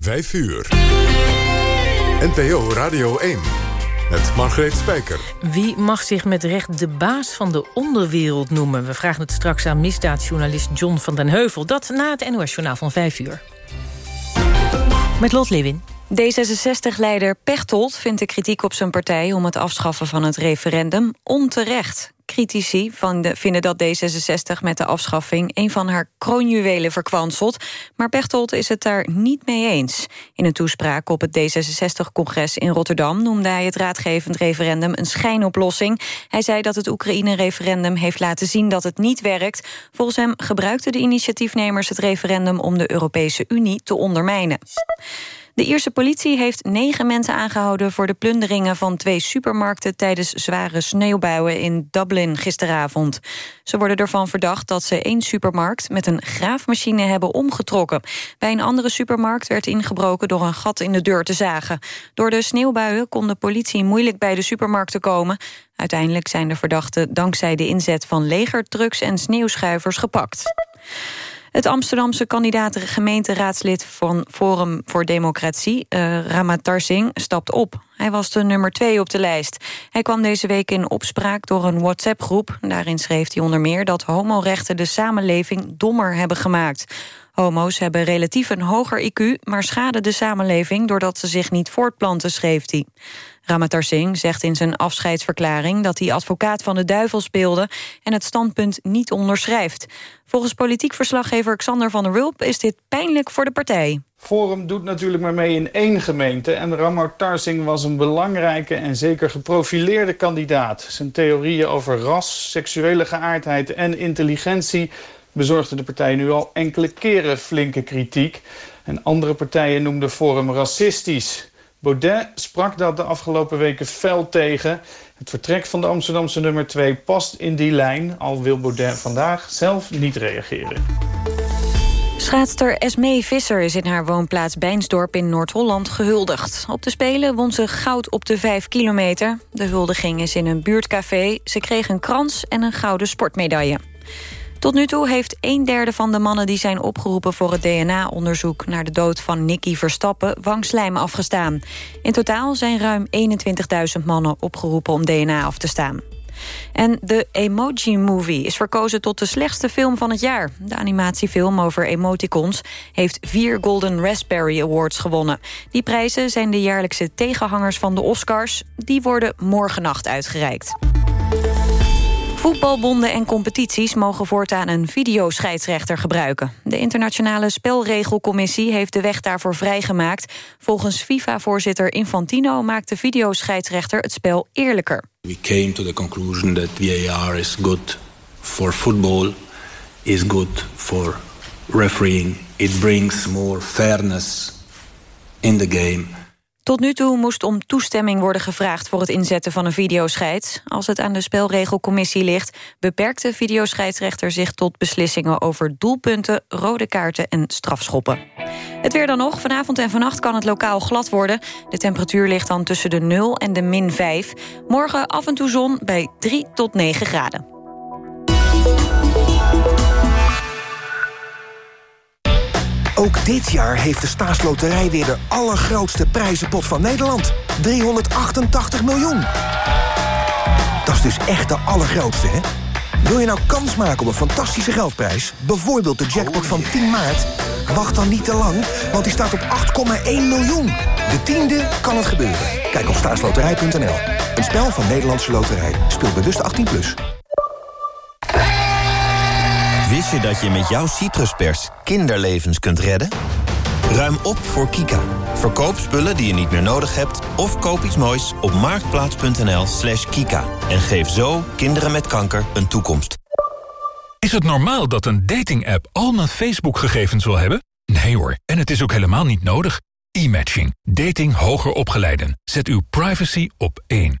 5 uur. NPO Radio 1 met Margreet Spijker. Wie mag zich met recht de baas van de onderwereld noemen? We vragen het straks aan misdaadjournalist John van den Heuvel. Dat na het NOS-journaal van 5 uur. Met Lot Lewin. D66-leider Pechtold vindt de kritiek op zijn partij... om het afschaffen van het referendum onterecht. Critici van de, vinden dat D66 met de afschaffing... een van haar kroonjuwelen verkwanselt. Maar Pechtold is het daar niet mee eens. In een toespraak op het D66-congres in Rotterdam... noemde hij het raadgevend referendum een schijnoplossing. Hij zei dat het Oekraïne-referendum heeft laten zien dat het niet werkt. Volgens hem gebruikten de initiatiefnemers het referendum... om de Europese Unie te ondermijnen. De Ierse politie heeft negen mensen aangehouden... voor de plunderingen van twee supermarkten... tijdens zware sneeuwbuien in Dublin gisteravond. Ze worden ervan verdacht dat ze één supermarkt... met een graafmachine hebben omgetrokken. Bij een andere supermarkt werd ingebroken... door een gat in de deur te zagen. Door de sneeuwbuien kon de politie moeilijk bij de supermarkten komen. Uiteindelijk zijn de verdachten dankzij de inzet van legertrucks en sneeuwschuivers gepakt. Het Amsterdamse kandidaat gemeenteraadslid van Forum voor Democratie, uh, Ramatar Singh, stapt op. Hij was de nummer twee op de lijst. Hij kwam deze week in opspraak door een WhatsApp-groep. Daarin schreef hij onder meer dat homorechten de samenleving dommer hebben gemaakt. Homo's hebben relatief een hoger IQ, maar schaden de samenleving... doordat ze zich niet voortplanten, schreef hij. Ramatar Singh zegt in zijn afscheidsverklaring... dat hij advocaat van de duivel speelde en het standpunt niet onderschrijft. Volgens politiek verslaggever Xander van der Wulp... is dit pijnlijk voor de partij. Forum doet natuurlijk maar mee in één gemeente... en Ramatar Singh was een belangrijke en zeker geprofileerde kandidaat. Zijn theorieën over ras, seksuele geaardheid en intelligentie... bezorgden de partij nu al enkele keren flinke kritiek. En andere partijen noemden Forum racistisch... Baudet sprak dat de afgelopen weken fel tegen. Het vertrek van de Amsterdamse nummer 2 past in die lijn... al wil Baudet vandaag zelf niet reageren. Schaatster Esmee Visser is in haar woonplaats Bijnsdorp in Noord-Holland gehuldigd. Op de Spelen won ze goud op de 5 kilometer. De huldiging is in een buurtcafé. Ze kreeg een krans en een gouden sportmedaille. Tot nu toe heeft een derde van de mannen die zijn opgeroepen... voor het DNA-onderzoek naar de dood van Nicky Verstappen... wangslijm afgestaan. In totaal zijn ruim 21.000 mannen opgeroepen om DNA af te staan. En de Emoji Movie is verkozen tot de slechtste film van het jaar. De animatiefilm over emoticons heeft vier Golden Raspberry Awards gewonnen. Die prijzen zijn de jaarlijkse tegenhangers van de Oscars. Die worden morgennacht uitgereikt. Voetbalbonden en competities mogen voortaan een videoscheidsrechter gebruiken. De internationale spelregelcommissie heeft de weg daarvoor vrijgemaakt. Volgens FIFA-voorzitter Infantino maakt de videoscheidsrechter het spel eerlijker. We came to the conclusion that VAR is good for football, is good for refereeing. It brings more fairness in the game. Tot nu toe moest om toestemming worden gevraagd voor het inzetten van een videoscheids. Als het aan de spelregelcommissie ligt, beperkt de videoscheidsrechter zich tot beslissingen over doelpunten, rode kaarten en strafschoppen. Het weer dan nog. Vanavond en vannacht kan het lokaal glad worden. De temperatuur ligt dan tussen de 0 en de min 5. Morgen af en toe zon bij 3 tot 9 graden. Ook dit jaar heeft de staatsloterij weer de allergrootste prijzenpot van Nederland. 388 miljoen. Dat is dus echt de allergrootste, hè? Wil je nou kans maken op een fantastische geldprijs? Bijvoorbeeld de jackpot van 10 maart? Wacht dan niet te lang, want die staat op 8,1 miljoen. De tiende kan het gebeuren. Kijk op staatsloterij.nl. Een spel van Nederlandse Loterij. Speel bewust 18+. Plus. Je dat je met jouw citruspers kinderlevens kunt redden? Ruim op voor Kika. Verkoop spullen die je niet meer nodig hebt... of koop iets moois op marktplaats.nl slash kika. En geef zo kinderen met kanker een toekomst. Is het normaal dat een dating-app al mijn Facebook-gegevens wil hebben? Nee hoor, en het is ook helemaal niet nodig. E-matching. Dating hoger opgeleiden. Zet uw privacy op één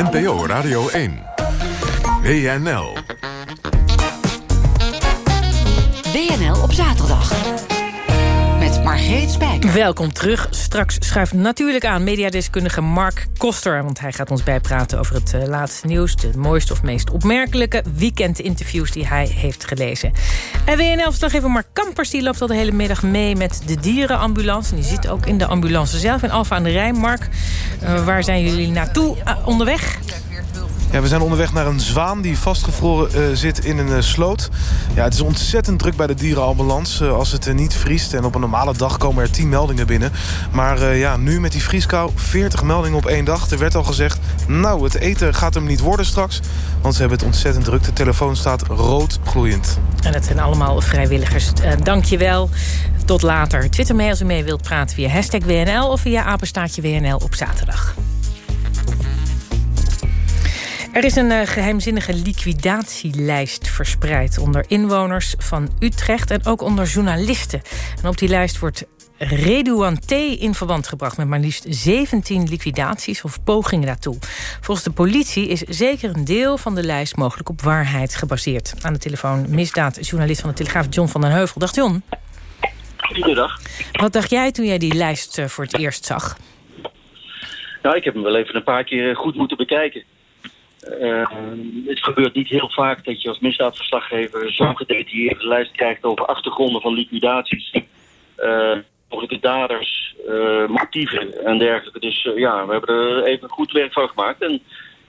NPO Radio 1. WNL. WNL op zaterdag. Welkom terug. Straks schuift natuurlijk aan mediadeskundige Mark Koster... want hij gaat ons bijpraten over het uh, laatste nieuws... de mooiste of meest opmerkelijke weekendinterviews die hij heeft gelezen. En WNL-verslaggever Mark Kampers die loopt al de hele middag mee... met de dierenambulance. En die zit ook in de ambulance zelf in Alfa aan de Rijn. Mark, uh, waar zijn jullie naartoe uh, onderweg? Ja, we zijn onderweg naar een zwaan die vastgevroren uh, zit in een uh, sloot. Ja, het is ontzettend druk bij de dierenambulance uh, als het niet vriest. En op een normale dag komen er 10 meldingen binnen. Maar ja, nu met die vrieskou 40 meldingen op één dag. Er werd al gezegd, nou, het eten gaat hem niet worden straks. Want ze hebben het ontzettend druk. De telefoon staat rood gloeiend. En het zijn allemaal vrijwilligers. Dank je wel. Tot later. Twitter mee als u mee wilt praten via hashtag WNL... of via apenstaartje WNL op zaterdag. Er is een uh, geheimzinnige liquidatielijst verspreid... onder inwoners van Utrecht en ook onder journalisten. En op die lijst wordt Redouan T. in verband gebracht... met maar liefst 17 liquidaties of pogingen daartoe. Volgens de politie is zeker een deel van de lijst... mogelijk op waarheid gebaseerd. Aan de telefoon misdaadjournalist van de Telegraaf John van den Heuvel. Dag John. Goedendag. Wat dacht jij toen jij die lijst uh, voor het eerst zag? Nou, ik heb hem wel even een paar keer goed moeten bekijken. Uh, het gebeurt niet heel vaak dat je als misdaadverslaggever zo'n gedetailleerde lijst krijgt over achtergronden van liquidaties, uh, mogelijke daders, uh, motieven en dergelijke. Dus ja, we hebben er even goed werk van gemaakt en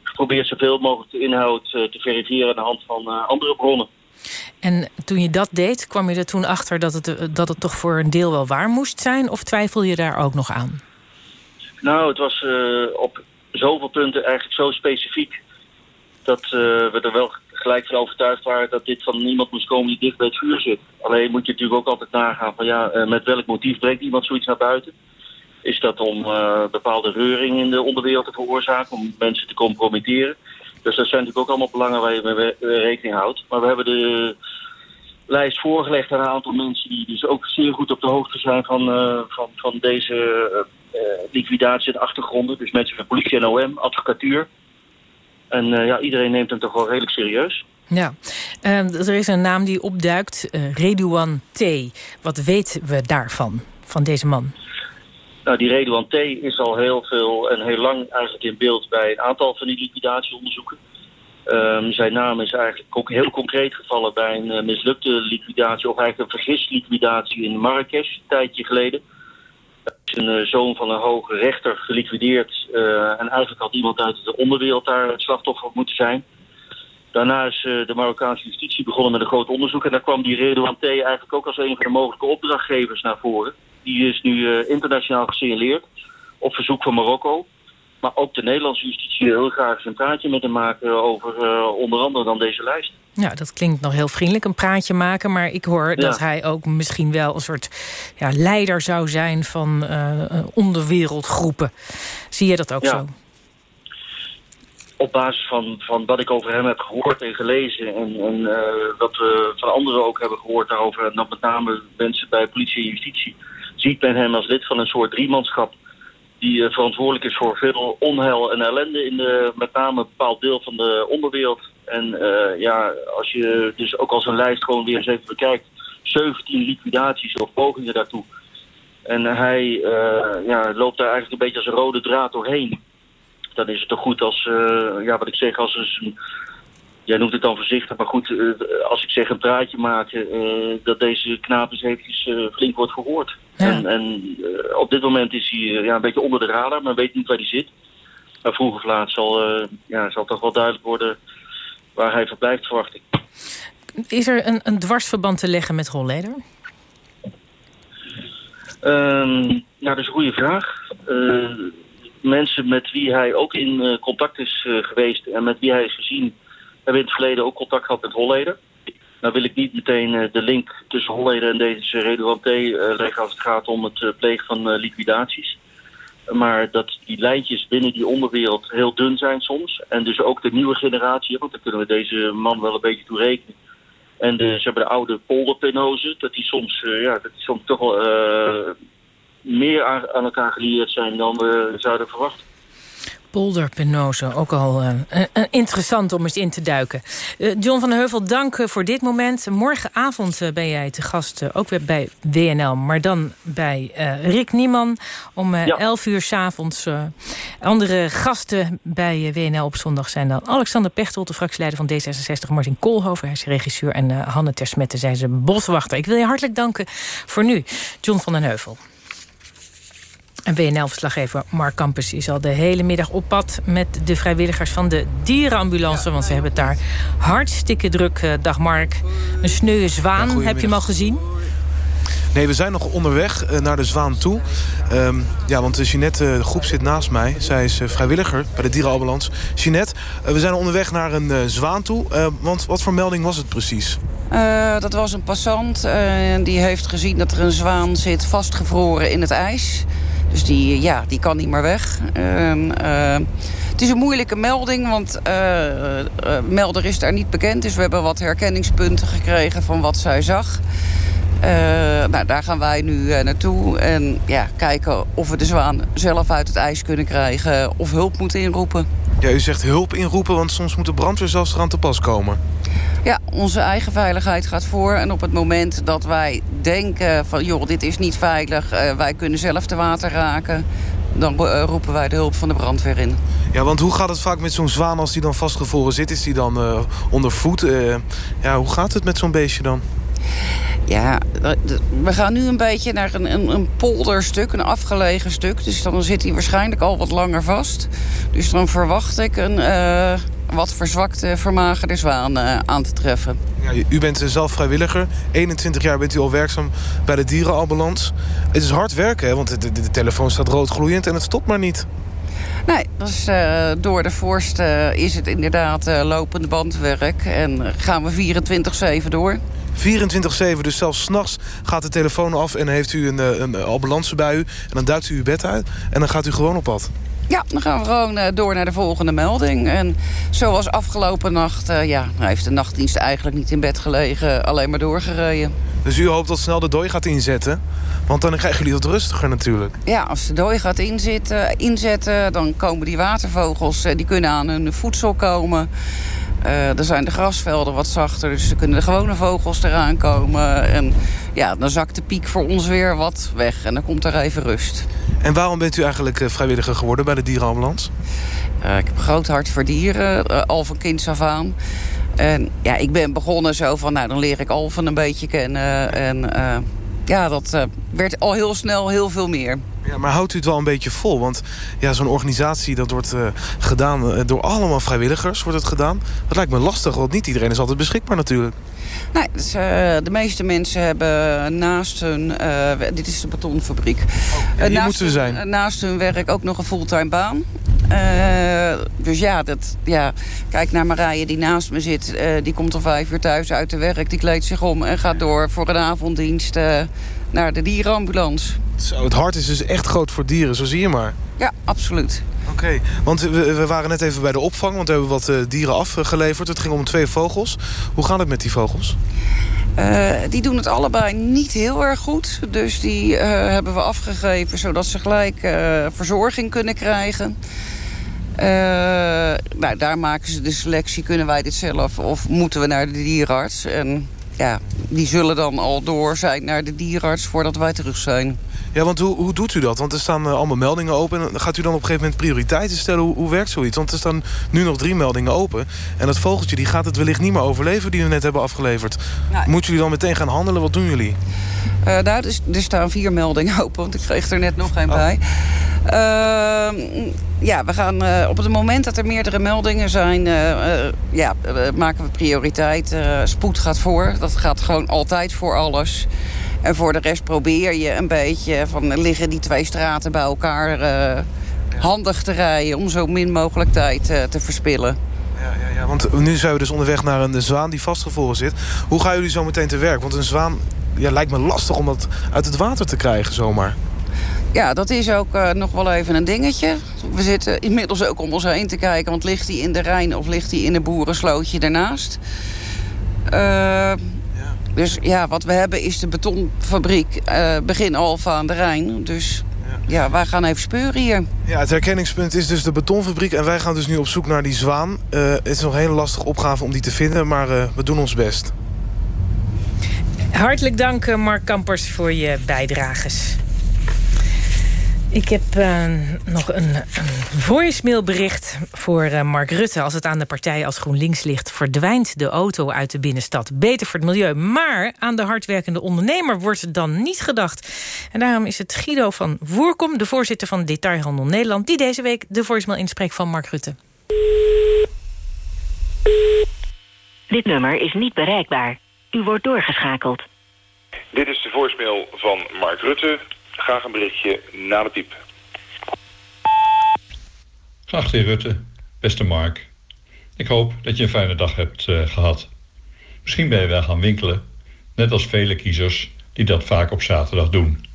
geprobeerd zoveel mogelijk de inhoud te verifiëren aan de hand van andere bronnen. En toen je dat deed, kwam je er toen achter dat het, dat het toch voor een deel wel waar moest zijn? Of twijfel je daar ook nog aan? Nou, het was op zoveel punten eigenlijk zo specifiek dat uh, we er wel gelijk van overtuigd waren dat dit van niemand moest komen die dicht bij het vuur zit. Alleen moet je natuurlijk ook altijd nagaan van ja, uh, met welk motief brengt iemand zoiets naar buiten? Is dat om uh, bepaalde reuring in de onderwereld te veroorzaken, om mensen te compromitteren? Dus dat zijn natuurlijk ook allemaal belangen waar je mee rekening houdt. Maar we hebben de lijst voorgelegd aan een aantal mensen die dus ook zeer goed op de hoogte zijn van, van, van deze liquidatie en achtergronden. Dus mensen van politie en OM, advocatuur. En uh, ja, iedereen neemt hem toch wel redelijk serieus. Ja, uh, er is een naam die opduikt, uh, Redouan T. Wat weten we daarvan, van deze man? Nou, die Redouan T. is al heel veel en heel lang eigenlijk in beeld bij een aantal van die liquidatieonderzoeken. Um, zijn naam is eigenlijk ook heel concreet gevallen bij een uh, mislukte liquidatie... of eigenlijk een vergist liquidatie in Marrakesh, een tijdje geleden een uh, zoon van een hoge rechter geliquideerd. Uh, en eigenlijk had iemand uit de onderwereld daar het slachtoffer moeten zijn. Daarna is uh, de Marokkaanse justitie begonnen met een groot onderzoek. En daar kwam die Redouan T. eigenlijk ook als een van de mogelijke opdrachtgevers naar voren. Die is nu internationaal gesignaleerd op verzoek van Marokko. Maar ook de Nederlandse justitie wil heel graag een praatje met hem maken over onder andere dan deze lijst. Ja, dat klinkt nog heel vriendelijk, een praatje maken. Maar ik hoor ja. dat hij ook misschien wel een soort ja, leider zou zijn van uh, onderwereldgroepen. Zie je dat ook ja. zo? Op basis van, van wat ik over hem heb gehoord en gelezen... en, en uh, wat we van anderen ook hebben gehoord daarover... en dan met name mensen bij politie en justitie... ziet men hem als lid van een soort driemanschap... die uh, verantwoordelijk is voor veel onheil en ellende... in de, met name een bepaald deel van de onderwereld... En uh, ja, als je dus ook als een lijst gewoon weer eens even bekijkt... 17 liquidaties of pogingen daartoe. En hij uh, ja, loopt daar eigenlijk een beetje als een rode draad doorheen. Dan is het toch goed als, ja, wat ik zeg, als een... Jij noemt het dan voorzichtig, maar goed, als ik zeg een praatje maken... dat deze knaap eens eventjes flink wordt gehoord. Ja. En, en op dit moment is hij ja, een beetje onder de radar, maar weet niet waar hij zit. Maar vroeg of laat zal, ja, zal toch wel duidelijk worden waar hij verblijft, verwacht ik. Is er een, een dwarsverband te leggen met Holleder? Um, nou, dat is een goede vraag. Uh, mensen met wie hij ook in uh, contact is uh, geweest en met wie hij is gezien... hebben in het verleden ook contact gehad met Holleder. Nou wil ik niet meteen de link tussen Holleder en deze Redouan T. leggen als het gaat om het plegen van liquidaties. Maar dat die lijntjes binnen die onderwereld heel dun zijn soms. En dus ook de nieuwe generatie, want daar kunnen we deze man wel een beetje toe rekenen. En de, ze hebben de oude polderpinnozen, dat die soms, ja, dat die soms toch wel meer aan, aan elkaar gelieerd zijn dan we zouden verwachten. Polderpenose, ook al uh, interessant om eens in te duiken. Uh, John van der Heuvel, dank voor dit moment. Morgenavond ben jij te gast, ook weer bij WNL... maar dan bij Rick Nieman om ja. 11 uur s'avonds. andere gasten bij WNL op zondag zijn dan... Alexander Pechtold, de fractieleider van D66... Martin Koolhoven, hij is regisseur... en Hanne Tersmette, zij ze boswachter. Ik wil je hartelijk danken voor nu, John van den Heuvel. En WNL-verslaggever Mark Campus is al de hele middag op pad... met de vrijwilligers van de dierenambulance. Want ze hebben het daar hartstikke druk. Eh, dag Mark. Een sneuwe zwaan, heb je hem al gezien? Nee, we zijn nog onderweg eh, naar de Zwaan toe. Um, ja, want Jeanette, eh, de groep zit naast mij. Zij is vrijwilliger bij de dierenambulance. Jeanette, we zijn onderweg naar een zwaan toe. want wat voor melding was het precies? dat was een passant. die heeft gezien dat er een zwaan zit vastgevroren in het ijs. Dus die, ja, die kan niet meer weg. Uh, het is een moeilijke melding, want uh, melder is daar niet bekend. Dus we hebben wat herkenningspunten gekregen van wat zij zag. nou, daar gaan wij nu naartoe en ja, kijken of we de zwaan zelf uit het ijs kunnen krijgen... of hulp moeten inroepen. Ja, u zegt hulp inroepen, want soms moet de brandweer zelfs eraan te pas komen. Ja, onze eigen veiligheid gaat voor. En op het moment dat wij denken van... joh, dit is niet veilig, uh, wij kunnen zelf te water raken... dan uh, roepen wij de hulp van de brandweer in. Ja, want hoe gaat het vaak met zo'n zwaan als die dan vastgevroren zit? Is die dan uh, onder voet? ja, hoe gaat het met zo'n beestje dan? Ja, we gaan nu een beetje naar een, een, een, polderstuk, een afgelegen stuk. Dus dan zit hij waarschijnlijk al wat langer vast. Dus dan verwacht ik een wat verzwakte, vermagerde zwaan uh, aan te treffen. Ja, u bent zelf vrijwilliger. 21 jaar bent u al werkzaam bij de dierenambulance. Het is hard werken, hè? want de, de, de telefoon staat rood gloeiend en het stopt maar niet. Nee, dus, uh, door de vorst is het inderdaad uh, lopende bandwerk. En gaan we 24-7 door. 24-7, dus zelfs s'nachts gaat de telefoon af... en heeft u een, eh, een ambulance bij u. En dan duikt u uw bed uit en dan gaat u gewoon op pad. Ja, dan gaan we gewoon uh, door naar de volgende melding. En zoals afgelopen nacht, uh, ja, hij heeft de nachtdienst eigenlijk niet in bed gelegen. Alleen maar doorgereden. Dus u hoopt dat snel de dooi gaat inzetten? Want dan krijgen jullie wat rustiger natuurlijk. Ja, als de dooi gaat inzetten, inzetten dan komen die watervogels... die kunnen aan hun voedsel komen. Uh, er zijn de grasvelden wat zachter, dus er kunnen de gewone vogels eraan komen. En ja, dan zakt de piek voor ons weer wat weg en dan komt er even rust. En waarom bent u eigenlijk eh, vrijwilliger geworden bij de dierenambulance? Uh, ik heb een groot hart voor dieren, al van kinds af aan. En ja, ik ben begonnen zo van, nou dan leer ik Alfen een beetje kennen. En ja, dat werd al heel snel heel veel meer. Ja, maar houdt u het wel een beetje vol? Want ja, zo'n organisatie dat wordt uh, gedaan uh, door allemaal vrijwilligers. Wordt het gedaan? Dat lijkt me lastig, want niet iedereen is altijd beschikbaar natuurlijk. Nee, dus, uh, de meeste mensen hebben naast hun... dit is de betonfabriek. Oh, moeten we zijn. naast hun werk ook nog een fulltime baan. Dus ja, dat, ja, kijk naar Marije die naast me zit. die komt om vijf uur thuis uit de werk. Die kleedt zich om en gaat door voor een avonddienst naar de dierenambulance. Zo, het hart is dus echt groot voor dieren, zo zie je maar. Ja, absoluut. Oké, want we, we, waren net even bij de opvang, want we hebben wat dieren afgeleverd. Het ging om twee vogels. Hoe gaat het met die vogels? Uh, die doen het allebei niet heel erg goed. Dus die uh, hebben we afgegeven zodat ze gelijk verzorging kunnen krijgen. Nou, daar maken ze de selectie. Kunnen wij dit zelf of moeten we naar de dierenarts? En ja, die zullen dan al door zijn naar de dierenarts voordat wij terug zijn. Ja, want hoe, hoe doet u dat? Want er staan uh, allemaal meldingen open. En gaat u dan op een gegeven moment prioriteiten stellen? Hoe, hoe, werkt zoiets? Want er staan nu nog drie meldingen open. En dat vogeltje die gaat het wellicht niet meer overleven die we net hebben afgeleverd. Moeten jullie dan meteen gaan handelen? Wat doen jullie? Uh, nou, er, er, staan vier meldingen open, want ik kreeg er net nog geen oh. bij. Uh, ja, we gaan uh, op het moment dat er meerdere meldingen zijn... ja, maken we prioriteit. spoed gaat voor. Dat gaat gewoon altijd voor alles. En voor de rest probeer je een beetje van liggen die twee straten bij elkaar uh, handig te rijden om zo min mogelijk tijd uh, te verspillen. Ja, ja, ja, want nu zijn we dus onderweg naar een zwaan die vastgevroren zit. Hoe gaan jullie zo meteen te werk? Want een zwaan ja, lijkt me lastig om dat uit het water te krijgen zomaar. Ja, dat is ook uh, nog wel even een dingetje. We zitten inmiddels ook om ons heen te kijken... want ligt hij in de Rijn of ligt hij in een boerenslootje daarnaast? Uh, dus ja, wat we hebben is de betonfabriek uh, Begin Alfa aan de Rijn. Dus ja, wij gaan even speuren hier. Ja, het herkenningspunt is dus de betonfabriek. En wij gaan dus nu op zoek naar die zwaan. Uh, het is nog een hele lastige opgave om die te vinden, maar uh, we doen ons best. Hartelijk dank, Mark Kampers, voor je bijdrages. Ik heb uh, nog een, een voicemailbericht voor uh, Mark Rutte. Als het aan de partij als GroenLinks ligt... verdwijnt de auto uit de binnenstad. Beter voor het milieu. Maar aan de hardwerkende ondernemer wordt het dan niet gedacht. En daarom is het Guido van Voerkom, de voorzitter van Detailhandel Nederland... die deze week de voicemail inspreekt van Mark Rutte. Dit nummer is niet bereikbaar. U wordt doorgeschakeld. Dit is de voicemail van Mark Rutte Graag een berichtje na de piep. Graag heer Rutte, beste Mark. Ik hoop dat je een fijne dag hebt uh, gehad. Misschien ben je wel gaan winkelen, net als vele kiezers die dat vaak op zaterdag doen.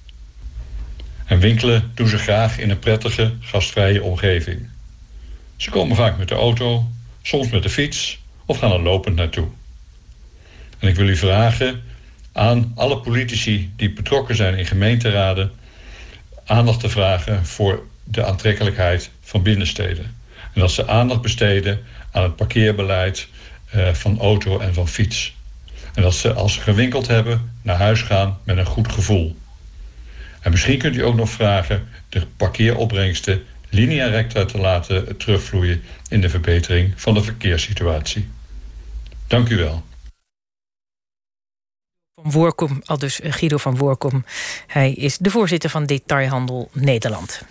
En winkelen doen ze graag in een prettige, gastvrije omgeving. Ze komen vaak met de auto, soms met de fiets of gaan er lopend naartoe. En ik wil u vragen aan alle politici die betrokken zijn in gemeenteraden aandacht te vragen voor de aantrekkelijkheid van binnensteden. En dat ze aandacht besteden aan het parkeerbeleid uh, van auto en van fiets. En dat ze als ze gewinkeld hebben naar huis gaan met een goed gevoel. En misschien kunt u ook nog vragen de parkeeropbrengsten linea recta te laten terugvloeien in de verbetering van de verkeerssituatie. Dank u wel. Van Voorkom, al dus Guido van Voorkom. Hij is de voorzitter van Detailhandel Nederland.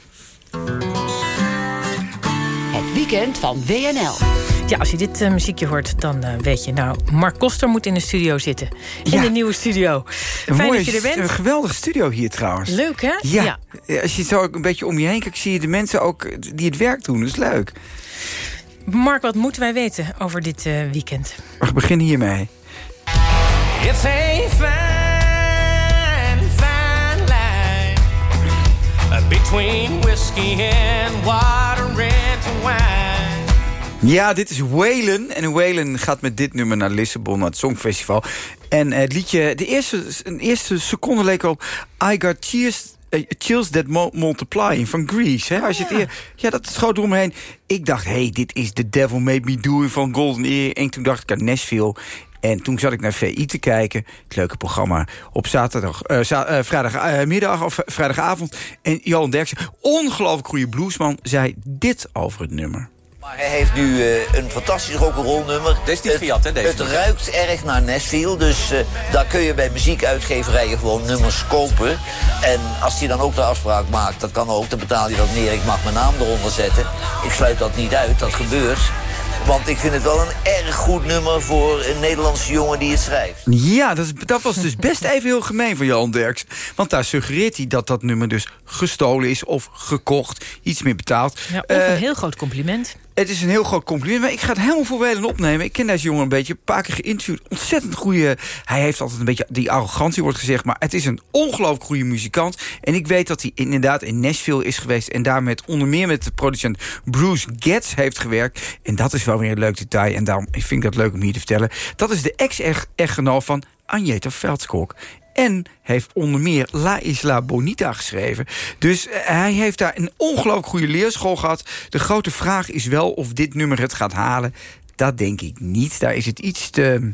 Het weekend van WNL. Ja, als je dit uh, muziekje hoort, dan uh, weet je... nou, Mark Koster moet in de studio zitten. In ja. de nieuwe studio. Fijn Mooi, dat je er bent. Een geweldige studio hier trouwens. Leuk, hè? Ja. ja. Als je zo een beetje om je heen kijkt... zie je de mensen ook die het werk doen. Dat is leuk. Mark, wat moeten wij weten over dit uh, weekend? We beginnen hiermee. It's a fine, fine line Between whiskey and water and wine Ja, dit is Whalen. En Whalen gaat met dit nummer naar Lissabon, naar het Songfestival. En het liedje, de eerste, een eerste seconde leek op... I Got Cheers Chills That Multiplying van Grease. Hè? Als je het eer, ja, dat schoot door me heen. Ik dacht, hey, dit is The Devil Made Me Do It van Golden Ear. En toen dacht ik aan Nashville. En toen zat ik naar VI te kijken. Het leuke programma op zaterdag, uh, za uh, vrijdagmiddag of vrijdagavond. En Johan Derksen, ongelooflijk goede bluesman, zei dit over het nummer. Maar hij heeft nu uh, een fantastisch rock'n'roll nummer. Deze is niet gejat, hè? Deze het ruikt erg naar Nashville, dus uh, daar kun je bij muziekuitgeverijen gewoon nummers kopen. En als hij dan ook de afspraak maakt, dat kan ook, dan betaal je dat neer. Ik mag mijn naam eronder zetten. Ik sluit dat niet uit, dat gebeurt. Want ik vind het wel een erg goed nummer voor een Nederlandse jongen die het schrijft. Ja, dat, dat was dus best even heel gemeen van Jan Derks. Want daar suggereert hij dat dat nummer dus gestolen is of gekocht. Iets meer betaald. Ja, of uh, een heel groot compliment. Het is een heel groot compliment. Maar ik ga het helemaal voor Welen opnemen. Ik ken deze jongen een beetje. Een paar keer geïnterviewd. Ontzettend goede... Hij heeft altijd een beetje die arrogantie wordt gezegd. Maar het is een ongelooflijk goede muzikant. En ik weet dat hij inderdaad in Nashville is geweest. En daar met, onder meer met de producent Bruce Getz heeft gewerkt. En dat is wel weer een leuk detail. En daarom vind ik dat leuk om hier te vertellen. Dat is de ex-echtgenoot van Agneta Veldskok en heeft onder meer La Isla Bonita geschreven. Dus hij heeft daar een ongelooflijk goede leerschool gehad. De grote vraag is wel of dit nummer het gaat halen. Dat denk ik niet. Daar is het iets te,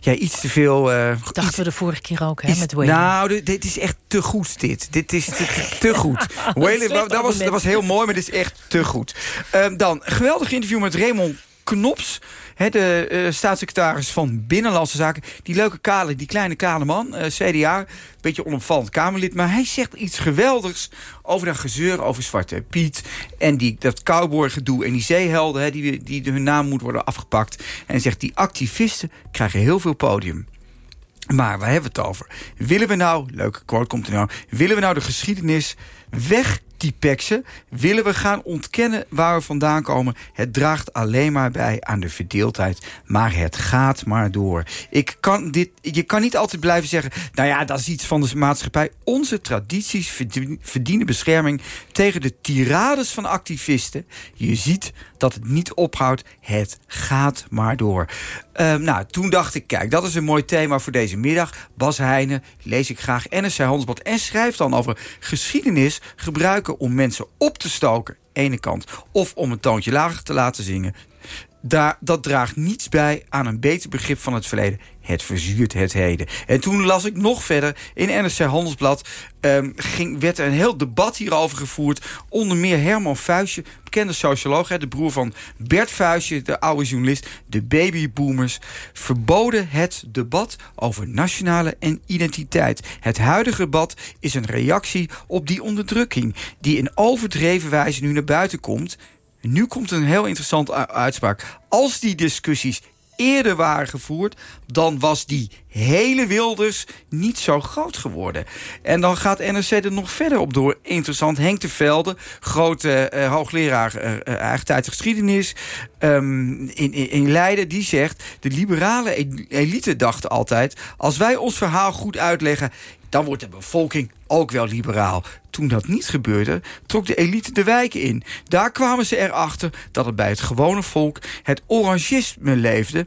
ja, iets te veel... Uh, Dachten iets, we de vorige keer ook, hè, met Whalen. Nou, dit is echt te goed, dit. Dit is te, te goed. Whalen, dat, was, dat was heel mooi, maar dit is echt te goed. Um, dan, geweldig interview met Raymond Knops de uh, staatssecretaris van Binnenlandse Zaken. Die leuke kale, die kleine kale man, uh, CDA. Beetje onopvallend Kamerlid. Maar hij zegt iets geweldigs over dat gezeur over Zwarte Piet. En die, dat cowboy-gedoe en die zeehelden he, die, die hun naam moet worden afgepakt. En hij zegt, die activisten krijgen heel veel podium. Maar waar hebben we het over? Willen we nou, leuke quote komt er nou... willen we nou de geschiedenis weg Tipexen willen we gaan ontkennen waar we vandaan komen. Het draagt alleen maar bij aan de verdeeldheid. Maar het gaat maar door. Ik kan dit, je kan niet altijd blijven zeggen... nou ja, dat is iets van de maatschappij. Onze tradities verdienen bescherming... tegen de tirades van activisten. Je ziet dat het niet ophoudt. Het gaat maar door. Ehm, nou, toen dacht ik, kijk, dat is een mooi thema voor deze middag. Bas Heijnen, lees ik graag NSC Handelsblad... en schrijft dan over geschiedenis gebruiken om mensen op te stoken, ene kant... of om een toontje lager te laten zingen, dat draagt niets bij aan een beter begrip van het verleden. Het verzuurt het heden. En toen las ik nog verder in NRC Handelsblad... Um, ging, werd er een heel debat hierover gevoerd. Onder meer Herman Vuistje, bekende socioloog... de broer van Bert Vuistje, de oude journalist... de babyboomers, verboden het debat over nationale en identiteit. Het huidige debat is een reactie op die onderdrukking... die in overdreven wijze nu naar buiten komt... Nu komt een heel interessante uitspraak. Als die discussies eerder waren gevoerd... dan was die hele Wilders niet zo groot geworden. En dan gaat NRC er nog verder op door. Interessant, Henk de Velde, grote uh, hoogleraar eigen geschiedenis... Um, in, in, in Leiden, die zegt... de liberale e-, elite dacht altijd... als wij ons verhaal goed uitleggen dan wordt de bevolking ook wel liberaal. Toen dat niet gebeurde, trok de elite de wijken in. Daar kwamen ze erachter dat het bij het gewone volk het orangisme leefde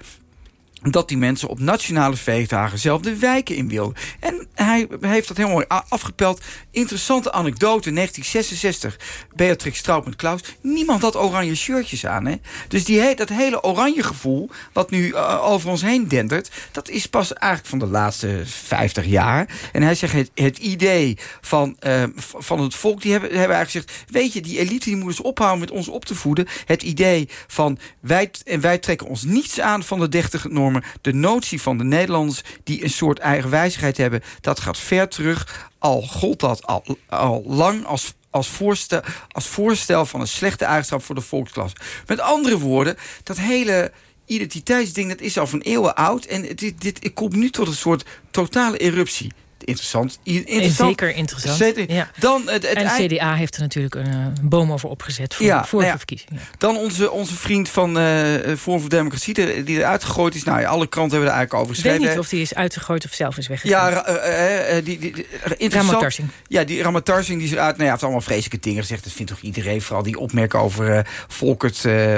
dat die mensen op nationale feestdagen zelf de wijken in wilden. En hij heeft dat heel mooi afgepeld. Interessante anekdote, 1966. Beatrix trouwt met Klaus. Niemand had oranje shirtjes aan. Hè? Dus die, dat hele oranje gevoel, wat nu uh, over ons heen dendert... dat is pas eigenlijk van de laatste 50 jaar. En hij zegt, het, het idee van, uh, van het volk... die hebben, hebben eigenlijk gezegd... weet je, die elite die moet eens ophouden met ons op te voeden. Het idee van, wij, en wij trekken ons niets aan van de 30 normen de notie van de Nederlanders die een soort eigenwijzigheid hebben... dat gaat ver terug. Al gold dat al, al lang als als voorstel, als voorstel van een slechte eigenschap voor de volksklasse. Met andere woorden, dat hele identiteitsding dat is al van eeuwen oud... en dit, dit komt nu tot een soort totale eruptie interessant. interessant. Zeker interessant. Ja. Dan het, het en de CDA heeft er natuurlijk een, uh, boom over opgezet voor ja, vorige nou ja. verkiezingen. Dan onze, onze vriend van uh, voor Democratie, die, die eruit gegooid is. Nou, alle kranten hebben er eigenlijk over geschreven. Ik weet niet of die is uitgegooid of zelf is weggegaan. Ja, uh, die, die, die, interessant. Ja, die Ramatarsing die is eruit. Nou ja, heeft allemaal vreselijke dingen gezegd. Dat vindt toch iedereen. Vooral die opmerken over Volkert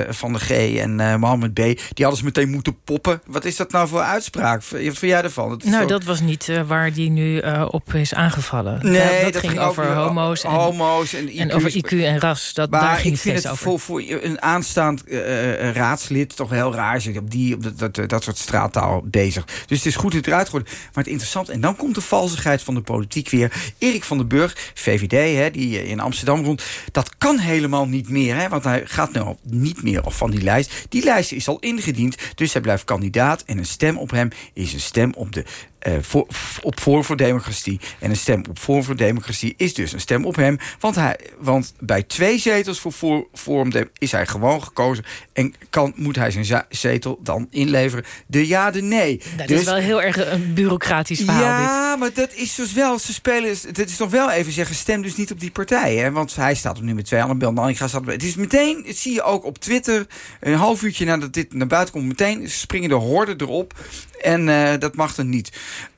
van de G en Mohammed B. Die hadden ze meteen moeten poppen. Wat is dat nou voor uitspraak? Wat vind jij ervan? Dat nou, dat was niet waar die nu uh, op is aangevallen. Nee, dat, dat ging over homo's, en, homo's en, en, over IQ en ras. Dat, maar daar ging ik vind het over. Voor, voor een aanstaand uh, raadslid toch heel raar... zijn op, die, op dat, dat, dat soort straattaal bezig. Dus het is goed dat het eruit wordt. Maar het interessant, en dan komt de valsigheid van de politiek weer. Erik van den Burg, VVD, hè, die in Amsterdam rond... dat kan helemaal niet meer, hè, want hij gaat nou niet meer van die lijst. Die lijst is al ingediend, dus hij blijft kandidaat... en een stem op hem is een stem op de uh, voor, op voor voor democratie. En een stem op voor voor democratie is dus een stem op hem. Want, hij, want bij twee zetels voor voor, is hij gewoon gekozen. En kan, moet hij zijn zetel dan inleveren. De ja, de nee. Dat dus, is wel heel erg een bureaucratisch verhaal. Ja, maar dat is dus wel. Ze spelen. Het is nog wel even zeggen. Stem dus niet op die partij. Hè? Want hij staat op nummer twee. Annabel Nanninga staat Het is meteen. Het zie je ook op Twitter. Een half uurtje nadat dit naar buiten komt. Meteen springen de horden erop. En uh, dat mag er niet.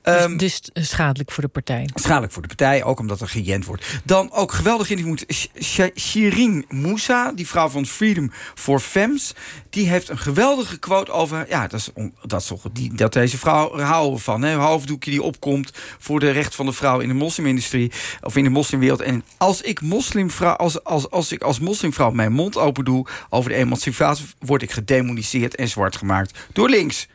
Um, dus, dus schadelijk voor de partij. Schadelijk voor de partij, ook omdat er gejend wordt. Dan ook geweldig moet Shirin Moussa, die vrouw van Freedom for Femmes... die heeft een geweldige quote over... ja, dat, is, dat, is, die, dat deze vrouw houden van. Hè, hoofddoekje die opkomt voor de recht van de vrouw in de moslimindustrie... of in de moslimwereld. En als ik, moslimvrouw, als, als, als ik als moslimvrouw mijn mond open doe... over de emancipatie, word ik gedemoniseerd en zwart gemaakt door links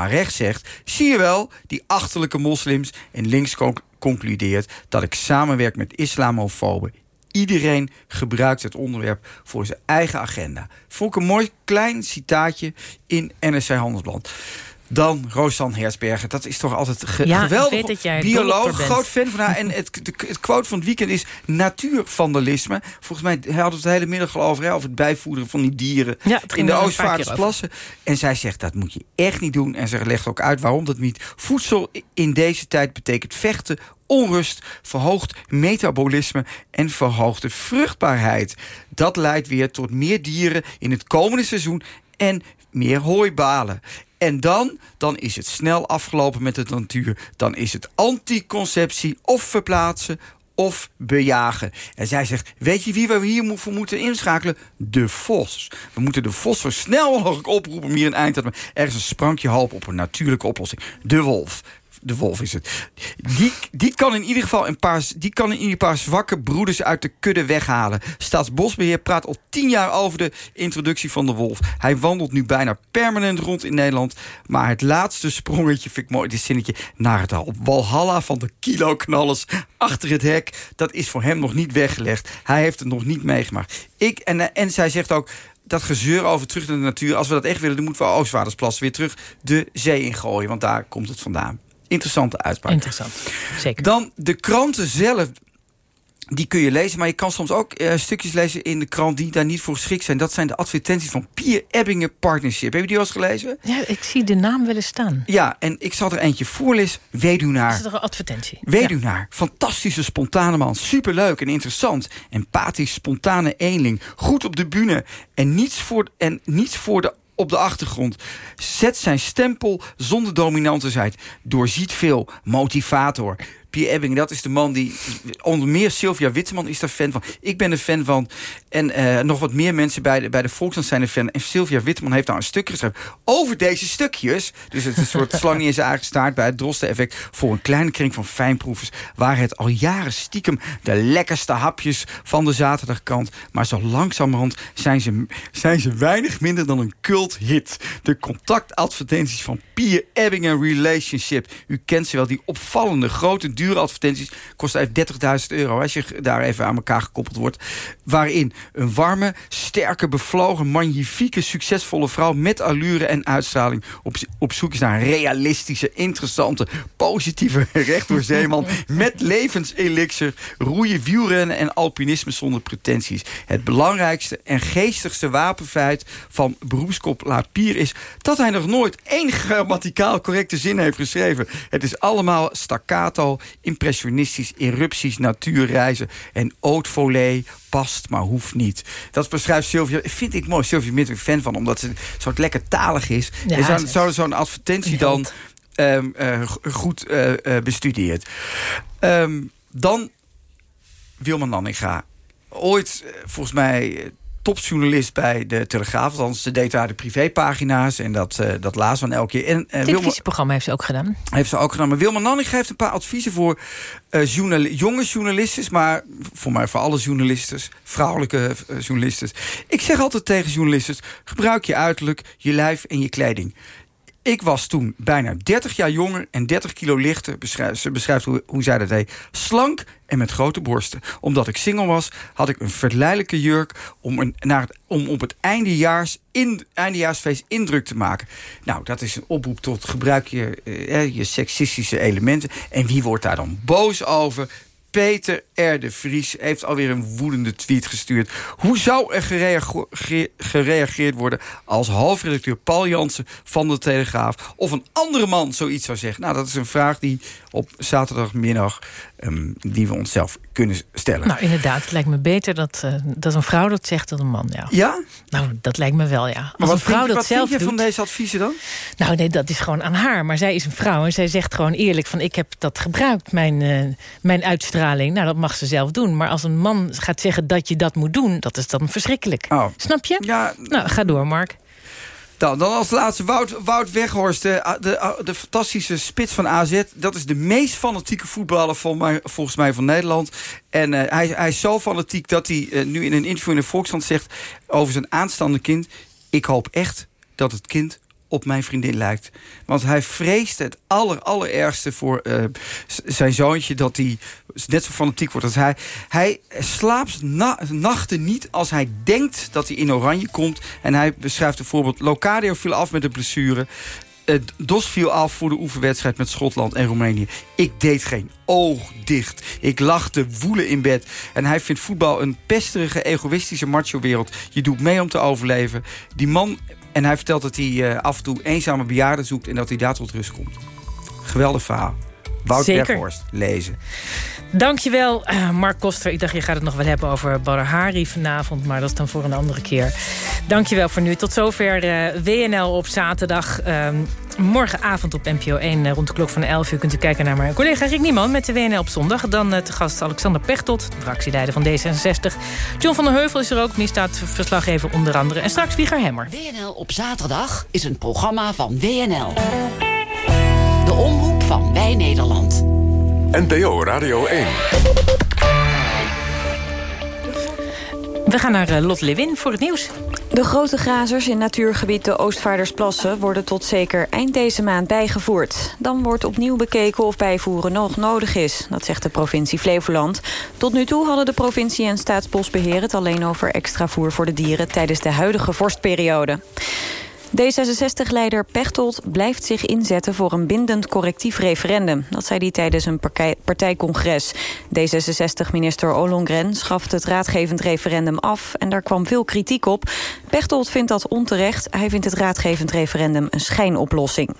maar rechts zegt... zie je wel, die achterlijke moslims. En links concludeert dat ik samenwerk met islamofoben. Iedereen gebruikt het onderwerp voor zijn eigen agenda. Vond ik een mooi klein citaatje in NSC Handelsblad. Dan Roostan Hersbergen. Dat is toch altijd ge ja, geweldig. Dat jij Bioloog, groot fan van haar. En het, het quote van het weekend is natuurvandalisme. Volgens mij hadden we het de hele middag al over, over het bijvoederen van die dieren ja, in de Oostvaardersplassen. En zij zegt dat moet je echt niet doen. En ze legt ook uit waarom dat niet. Voedsel in deze tijd betekent vechten onrust, verhoogd metabolisme en verhoogde vruchtbaarheid. Dat leidt weer tot meer dieren in het komende seizoen en meer hooibalen. En dan, dan is het snel afgelopen met de natuur. Dan is het anticonceptie of verplaatsen of bejagen. En zij zegt, weet je wie we hiervoor moeten inschakelen? De vos. We moeten de vos zo snel mogelijk oproepen om hier een eind te maken. Ergens een sprankje hoop op een natuurlijke oplossing. De wolf de wolf is het. Die, die kan in ieder geval een paar, die kan in ieder paar zwakke broeders uit de kudde weghalen. Staatsbosbeheer praat al tien jaar over de introductie van de wolf. Hij wandelt nu bijna permanent rond in Nederland. Maar het laatste sprongetje vind ik mooi, dit zinnetje, naar het op Walhalla van de kiloknallers achter het hek. Dat is voor hem nog niet weggelegd. Hij heeft het nog niet meegemaakt. Ik, en, en zij zegt ook, dat gezeur over terug naar de natuur... als we dat echt willen, dan moeten we Oostvaardersplas weer terug de zee ingooien. Want daar komt het vandaan. Interessante uitspraak. Interessant, zeker. Dan de kranten zelf. Die kun je lezen, maar je kan soms ook uh, stukjes lezen in de krant... die daar niet voor geschikt zijn. Dat zijn de advertenties van Pier Ebbingen Partnership. Heb je die al eens gelezen? Ja, ik zie de naam wel eens staan. Ja, en ik zal er eentje voorlezen. Weduwnaar. Is er een advertentie? Weduwnaar. Ja. Fantastische, spontane man. Superleuk en interessant. Empathisch, spontane eenling. Goed op de bühne. En niets voor, en niets voor de op de achtergrond. Zet zijn stempel zonder dominante Doorziet veel. Motivator. Pierre Ebbing, dat is de man die... Onder meer Sylvia Witteman is daar fan van. Ik ben er fan van. En uh, nog wat meer mensen bij de, bij de Volkskrant zijn er fan. En Sylvia Witteman heeft daar een stuk geschreven over deze stukjes. Dus het is een soort slang in zijn eigen staart bij het Drosten-effect... voor een kleine kring van fijnproevers... waar het al jaren stiekem de lekkerste hapjes van de zaterdagkant... maar zo langzamerhand zijn ze, zijn ze weinig minder dan een cult hit. De contactadvertenties van Pierre Ebbing Relationship. U kent ze wel, die opvallende grote dure advertenties kosten even 30.000 euro... als je daar even aan elkaar gekoppeld wordt. Waarin een warme, sterke, bevlogen, magnifieke, succesvolle vrouw... met allure en uitstraling op, op zoek is naar een realistische, interessante... positieve rechtdoorzeeman met levenselixer... roeien, wielrennen en alpinisme zonder pretenties. Het belangrijkste en geestigste wapenfeit van beroepskop Lapier is... dat hij nog nooit één grammaticaal correcte zin heeft geschreven. Het is allemaal staccato, impressionistisch, erupties, natuurreizen en haute past, maar hoeft niet. Dat beschrijft Sylvia, vind ik mooi. Sylvia ben ik fan van, omdat ze zo lekker talig is. Ja, en zo'n advertentie dan um, uh, goed uh, bestudeerd. Um, dan Wilma Nanninga. Ooit, volgens mij topjournalist bij de Telegraaf. Althans, ze deed daar de privépagina's en dat, uh, dat lazen we elke keer. En, uh, televisieprogramma heeft ze ook gedaan. Heeft ze ook gedaan. Maar Wilma Nanning geeft een paar adviezen voor uh, journal jonge journalisten... maar voor mij voor alle journalisten, vrouwelijke journalisten. Ik zeg altijd tegen journalisten... gebruik je uiterlijk, je lijf en je kleding. Ik was toen bijna 30 jaar jonger en 30 kilo lichter. Ze beschrijft hoe, hoe zij dat deed. Slank en met grote borsten. Omdat ik single was, had ik een verleidelijke jurk... om, een, naar om op het eindejaars in, eindejaarsfeest indruk te maken. Nou, dat is een oproep tot gebruik je, eh, je seksistische elementen. En wie wordt daar dan boos over? Peter R. de Vries heeft alweer een woedende tweet gestuurd. Hoe zou er gereageerd worden als hoofdredacteur Paul Jansen van de Telegraaf... of een andere man zoiets zou zeggen? Nou, dat is een vraag die op zaterdagmiddag um, die we onszelf kunnen stellen. Nou, inderdaad, het lijkt me beter dat, uh, dat een vrouw dat zegt dan een man. Ja? ja? Nou, dat lijkt me wel, ja. Als maar wat een vrouw je, dat wat zelf vind je doet, van deze adviezen dan? Nou, nee, dat is gewoon aan haar. Maar zij is een vrouw en zij zegt gewoon eerlijk van... ik heb dat gebruikt, mijn, uh, mijn uitstraling. Nou, dat mag ze zelf doen. Maar als een man gaat zeggen dat je dat moet doen... dat is dan verschrikkelijk. Oh. Snap je? Ja. Nou, ga door, Mark. Dan, dan als laatste Wout, Wout Weghorst, de, de, de, fantastische spits van AZ. Dat is de meest fanatieke voetballer van mij, volgens mij van Nederland. En uh, hij, hij is zo fanatiek dat hij uh, nu in een interview in de Volkskrant zegt... over zijn aanstaande kind... ik hoop echt dat het kind op mijn vriendin lijkt. Want hij vreest het aller, allerergste voor uh, zijn zoontje... dat hij net zo fanatiek wordt als hij. Hij slaapt na nachten niet als hij denkt dat hij in oranje komt. En hij beschrijft bijvoorbeeld... Locadio viel af met een blessure. Uh, Dos viel af voor de oefenwedstrijd met Schotland en Roemenië. Ik deed geen oog dicht. Ik lachte woelen in bed. En hij vindt voetbal een pesterige, egoïstische macho-wereld. Je doet mee om te overleven. Die man en hij vertelt dat hij uh, af en toe eenzame bejaarden zoekt... en dat hij daar tot rust komt. Geweldig verhaal. Wout Zeker. Weghorst lezen. Dankjewel, uh, Mark Koster. Ik dacht, je gaat het nog wel hebben over Badr vanavond... maar dat is dan voor een andere keer. Dankjewel voor nu. Tot zover uh, WNL op zaterdag. Uh, morgenavond op NPO 1 uh, rond de klok van 11 uur... kunt u kijken naar mijn collega Rick Nieman met de WNL op zondag. Dan te gast Alexander Pechtold, fractieleider van D66. John van der Heuvel is er ook, misdaadverslaggever onder andere. En straks Wieger Hemmer. WNL op zaterdag is een programma van WNL. De omroep van Wij Nederland. NPO Radio 1. We gaan naar uh, Lot Lewin voor het nieuws. De grote grazers in natuurgebied de Oostvaardersplassen... worden tot zeker eind deze maand bijgevoerd. Dan wordt opnieuw bekeken of bijvoeren nog nodig is. Dat zegt de provincie Flevoland. Tot nu toe hadden de provincie en Staatsbosbeheer... het alleen over extra voer voor de dieren... tijdens de huidige vorstperiode. D66-leider Pechtold blijft zich inzetten voor een bindend correctief referendum. Dat zei hij tijdens een partijcongres. D66-minister Ollongren schaft het raadgevend referendum af... en daar kwam veel kritiek op. Pechtold vindt dat onterecht. Hij vindt het raadgevend referendum een schijnoplossing.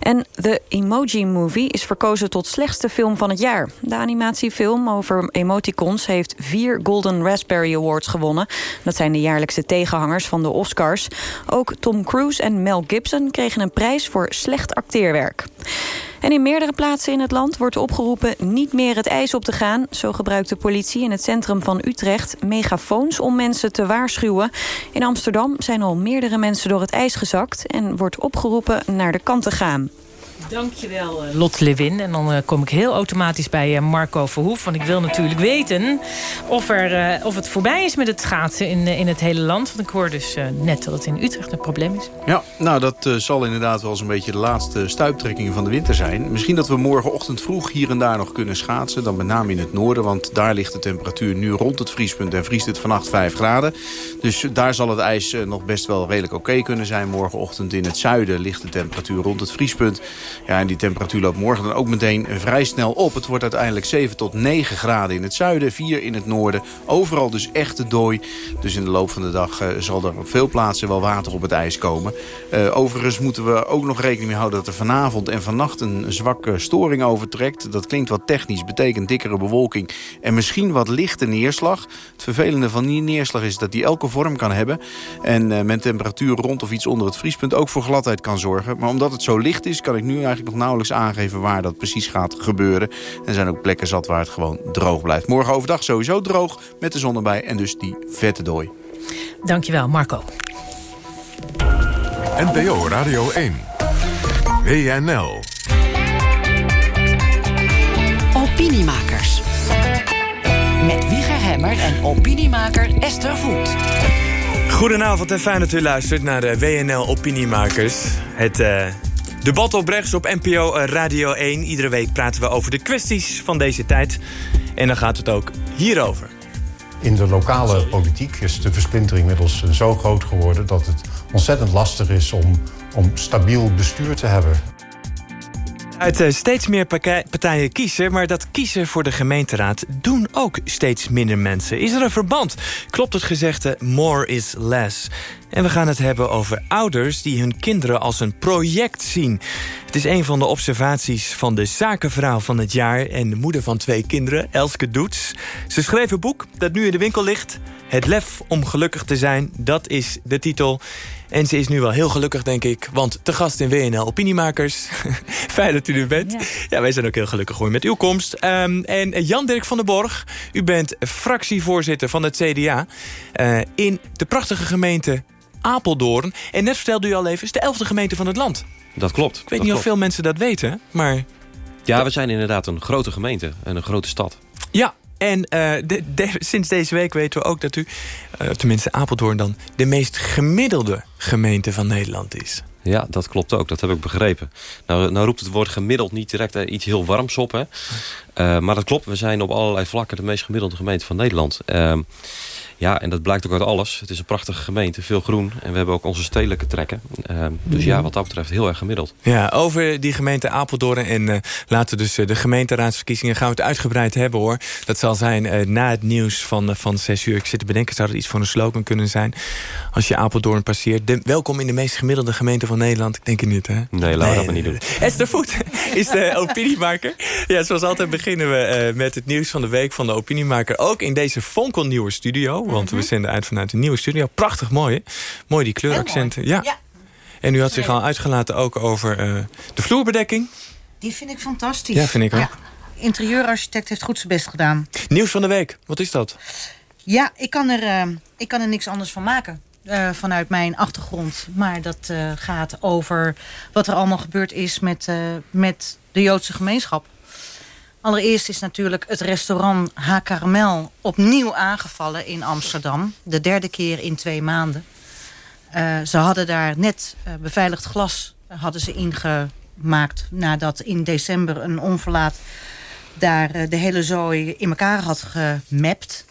En The Emoji Movie is verkozen tot slechtste film van het jaar. De animatiefilm over emoticons heeft vier Golden Raspberry Awards gewonnen. Dat zijn de jaarlijkse tegenhangers van de Oscars. Ook Tom Cruise en Mel Gibson kregen een prijs voor slecht acteerwerk. En in meerdere plaatsen in het land wordt opgeroepen niet meer het ijs op te gaan. Zo gebruikt de politie in het centrum van Utrecht megafoons om mensen te waarschuwen. In Amsterdam zijn al meerdere mensen door het ijs gezakt en wordt opgeroepen naar de kant te gaan. Dankjewel, uh, Lot Lewin. En dan uh, kom ik heel automatisch bij uh, Marco Verhoef. Want ik wil natuurlijk weten of, er, of het voorbij is met het schaatsen in, in het hele land. Want ik hoor dus net dat het in Utrecht een probleem is. Ja, nou dat zal inderdaad wel zo'n beetje de laatste stuiptrekkingen van de winter zijn. Misschien dat we morgenochtend vroeg hier en daar nog kunnen schaatsen. Dan met name in het noorden, want daar ligt de temperatuur nu rond het vriespunt. En vriest het vannacht 5 graden. Dus daar zal het ijs nog best wel redelijk oké kunnen zijn. Morgenochtend in het zuiden ligt de temperatuur rond het vriespunt. Ja, en die temperatuur loopt morgen dan ook meteen vrij snel op. Het wordt uiteindelijk 7 tot 9 graden in het zuiden, 4 in het noorden. Overal dus echte dooi. Dus in de loop van de dag uh, zal er op veel plaatsen wel water op het ijs komen. Uh, overigens moeten we ook nog rekening mee houden... dat er vanavond en vannacht een zwakke storing overtrekt. Dat klinkt wat technisch, betekent dikkere bewolking... en misschien wat lichte neerslag. Het vervelende van die neerslag is dat die elke vorm kan hebben... en uh, met temperatuur rond of iets onder het vriespunt ook voor gladheid kan zorgen. Maar omdat het zo licht is, kan ik nu eigenlijk nog nauwelijks aangeven waar dat precies gaat gebeuren. Er zijn ook plekken zat waar het gewoon droog blijft. Morgen overdag sowieso droog met de zon erbij en dus die vette dooi. Dankjewel, Marco. NPO Radio 1. WNL. Opiniemakers. Met Wieger Hemmer en opiniemaker Esther Voet. Goedenavond en fijn dat u luistert naar de WNL Opiniemakers. Het... Uh... Debat op rechts op NPO Radio 1. Iedere week praten we over de kwesties van deze tijd. En dan gaat het ook hierover. In de lokale politiek is de versplintering inmiddels zo groot geworden... dat het ontzettend lastig is om, om stabiel bestuur te hebben. Uit uh, steeds meer partijen kiezen, maar dat kiezen voor de gemeenteraad doen ook steeds minder mensen. Is er een verband? Klopt het gezegde more is less? En we gaan het hebben over ouders die hun kinderen als een project zien. Het is een van de observaties van de zakenvrouw van het jaar... en de moeder van twee kinderen, Elske Doets. Ze schreef een boek dat nu in de winkel ligt. Het lef om gelukkig te zijn, dat is de titel. En ze is nu wel heel gelukkig, denk ik. Want te gast in WNL Opiniemakers. Fijn dat u er bent. Ja. ja. wij zijn ook heel gelukkig hoor met uw komst. Um, en Jan-Dirk van der Borg, u bent fractievoorzitter van het CDA... Uh, in de prachtige gemeente Apeldoorn. En net vertelde u al even, is de elfde gemeente van het land. Dat klopt. Ik weet niet of veel mensen dat weten, maar... Ja, we zijn inderdaad een grote gemeente en een grote stad. Ja, en uh, de, de, sinds deze week weten we ook dat u, uh, tenminste Apeldoorn dan... de meest gemiddelde gemeente van Nederland is. Ja, dat klopt ook. Dat heb ik begrepen. Nou, nou roept het woord gemiddeld niet direct uh, iets heel warms op. Hè? maar dat klopt. We zijn op allerlei vlakken de meest gemiddelde gemeente van Nederland. Ja, en dat blijkt ook uit alles. Het is een prachtige gemeente, veel groen. En we hebben ook onze stedelijke trekken. Ehm, dus ja, wat dat betreft heel erg gemiddeld. Ja, over die gemeente Apeldoorn en uh, later dus de gemeenteraadsverkiezingen... gaan we het uitgebreid hebben, hoor. Dat zal zijn na het nieuws van, van 6 uur. Ik zit te bedenken, zou dat iets voor een slogan kunnen zijn? Als je Apeldoorn passeert. welkom in de meest gemiddelde gemeente van Nederland. Ik denk het niet, hè? Nee, laten we nee, dat maar niet doen. Esther Voet is de opiniemaker. Ja, zoals altijd beginnen we met het nieuws van de week van de opiniemaker. Ook in deze fonkelnieuwe studio. Want we zenden uit vanuit de nieuwe studio. Prachtig mooi, hè? Mooi die kleuraccenten. Ja. ja. En u had zich al uitgelaten ook over uh, de vloerbedekking. Die vind ik fantastisch. Ja, vind ik ook. Ja. Interieurarchitect heeft goed zijn best gedaan. Nieuws van de week, wat is dat? Ja, ik kan er, uh, ik kan er niks anders van maken. Uh, vanuit mijn achtergrond. Maar dat uh, gaat over wat er allemaal gebeurd is met, met de Joodse gemeenschap. Allereerst is natuurlijk het restaurant Ha Caramel opnieuw aangevallen in Amsterdam. De derde keer in twee maanden. ze hadden daar net beveiligd glas hadden ze ingemaakt... nadat in december een onverlaat daar de hele zooi in elkaar had gemapt...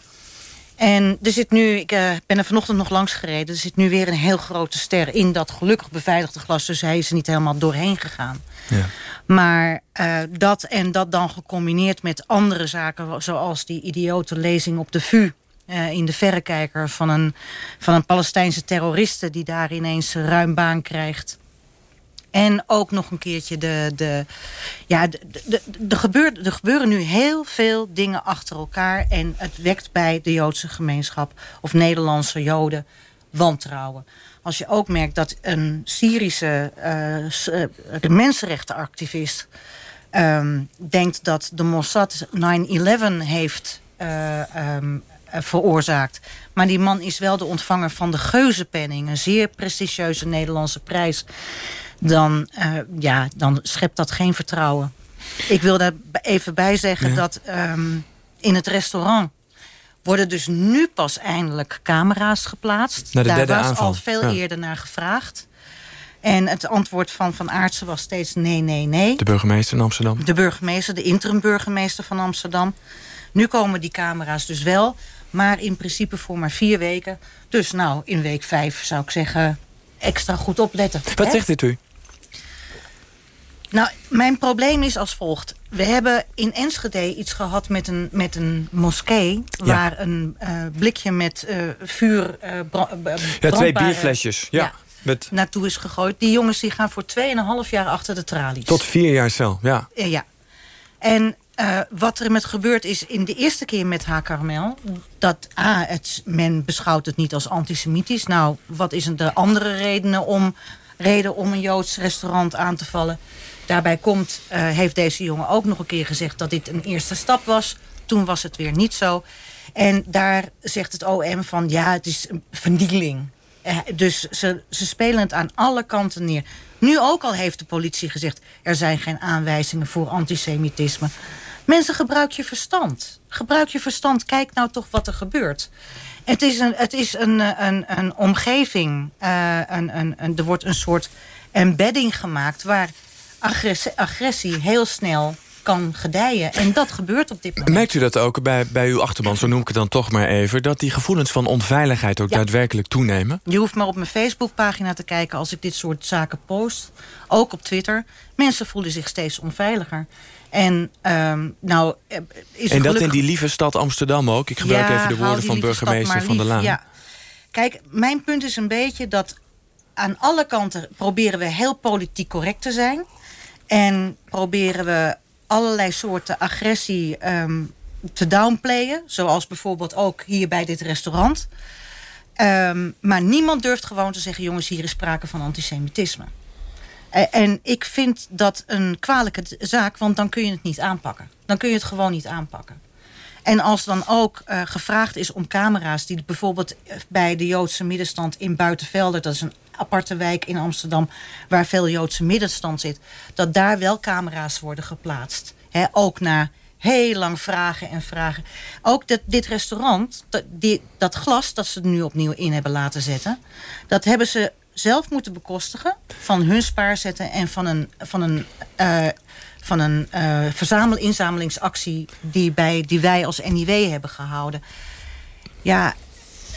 En er zit nu, ik ben er vanochtend nog langs gereden... er zit nu weer een heel grote ster in dat gelukkig beveiligde glas. Dus hij is er niet helemaal doorheen gegaan. Ja. Maar uh, dat en dat dan gecombineerd met andere zaken... zoals die idiote lezing op de VU... Uh, in de verrekijker van een, van een Palestijnse terroriste... die daar ineens ruim baan krijgt. En ook nog een keertje de... de ja, de, de, de, gebeurt, er gebeuren nu heel veel dingen achter elkaar. En het wekt bij de Joodse gemeenschap of Nederlandse Joden wantrouwen. Als je ook merkt dat een Syrische uh, mensenrechtenactivist... Um, denkt dat de Mossad 9-11 heeft uh, um, veroorzaakt. Maar die man is wel de ontvanger van de Geuzenpenning. Een zeer prestigieuze Nederlandse prijs dan, uh, ja, dan schept dat geen vertrouwen. Ik wil daar even bij zeggen dat um, in het restaurant worden dus nu pas eindelijk camera's geplaatst. Naar de Daar was aanval. al veel ja. eerder naar gevraagd. En het antwoord van Van Aartsen was steeds nee, nee, nee. De burgemeester in Amsterdam. De burgemeester, de interim burgemeester van Amsterdam. Nu komen die camera's dus wel. Maar in principe voor maar vier weken. Dus nou, in week vijf zou ik zeggen... extra goed opletten. Wat hè? zegt dit u? Nou, mijn probleem is als volgt. We hebben in Enschede iets gehad met een, met een moskee... waar een uh, blikje met uh, vuur... Uh, ja, twee bierflesjes. Ja. ja. Met... naartoe is gegooid. Die jongens die gaan voor 2,5 jaar achter de tralies. Tot vier jaar cel, ja. Ja. En uh, wat er met gebeurd is in de eerste keer met haar Carmel... dat ah, het, men beschouwt het niet als antisemitisch. Nou, wat is de andere redenen om, reden om een Joods restaurant aan te vallen... Daarbij komt, uh, heeft deze jongen ook nog een keer gezegd... dat dit een eerste stap was. Toen was het weer niet zo. En daar zegt het OM van, ja, het is een verdieling. Uh, dus ze, ze spelen het aan alle kanten neer. Nu ook al heeft de politie gezegd... er zijn geen aanwijzingen voor antisemitisme. Mensen, gebruik je verstand. Gebruik je verstand. Kijk nou toch wat er gebeurt. Het is een, het is een, een, een omgeving. Een, een, een, er wordt een soort embedding gemaakt... waar agressie, agressie heel snel kan gedijen. En dat gebeurt op dit moment. Merkt u dat ook bij, bij uw achterban, zo noem ik het dan toch maar even... dat die gevoelens van onveiligheid ook ja. daadwerkelijk toenemen? Je hoeft maar op mijn Facebookpagina te kijken als ik dit soort zaken post. Ook op Twitter. Mensen voelen zich steeds onveiliger. En, um, nou, is en dat gelukkig... in die lieve stad Amsterdam ook? Ik gebruik ja, even de woorden van burgemeester Van der Laan. Ja. Kijk, mijn punt is een beetje dat aan alle kanten proberen we heel politiek correct te zijn... En proberen we allerlei soorten agressie um, te downplayen. Zoals bijvoorbeeld ook hier bij dit restaurant. Um, maar niemand durft gewoon te zeggen... jongens, hier is sprake van antisemitisme. Uh, en ik vind dat een kwalijke zaak, want dan kun je het niet aanpakken. Dan kun je het gewoon niet aanpakken. En als dan ook uh, gevraagd is om camera's... die bijvoorbeeld bij de Joodse middenstand in Buitenvelder... dat is een aparte wijk in Amsterdam... waar veel Joodse middenstand zit... dat daar wel camera's worden geplaatst. He, ook na heel lang vragen en vragen. Ook dat, dit restaurant, dat, dat glas dat ze er nu opnieuw in hebben laten zetten... dat hebben ze zelf moeten bekostigen van hun spaarzetten... en van een, van een, uh, van een uh, verzamel-inzamelingsactie die, bij, die wij als NIW hebben gehouden. Ja,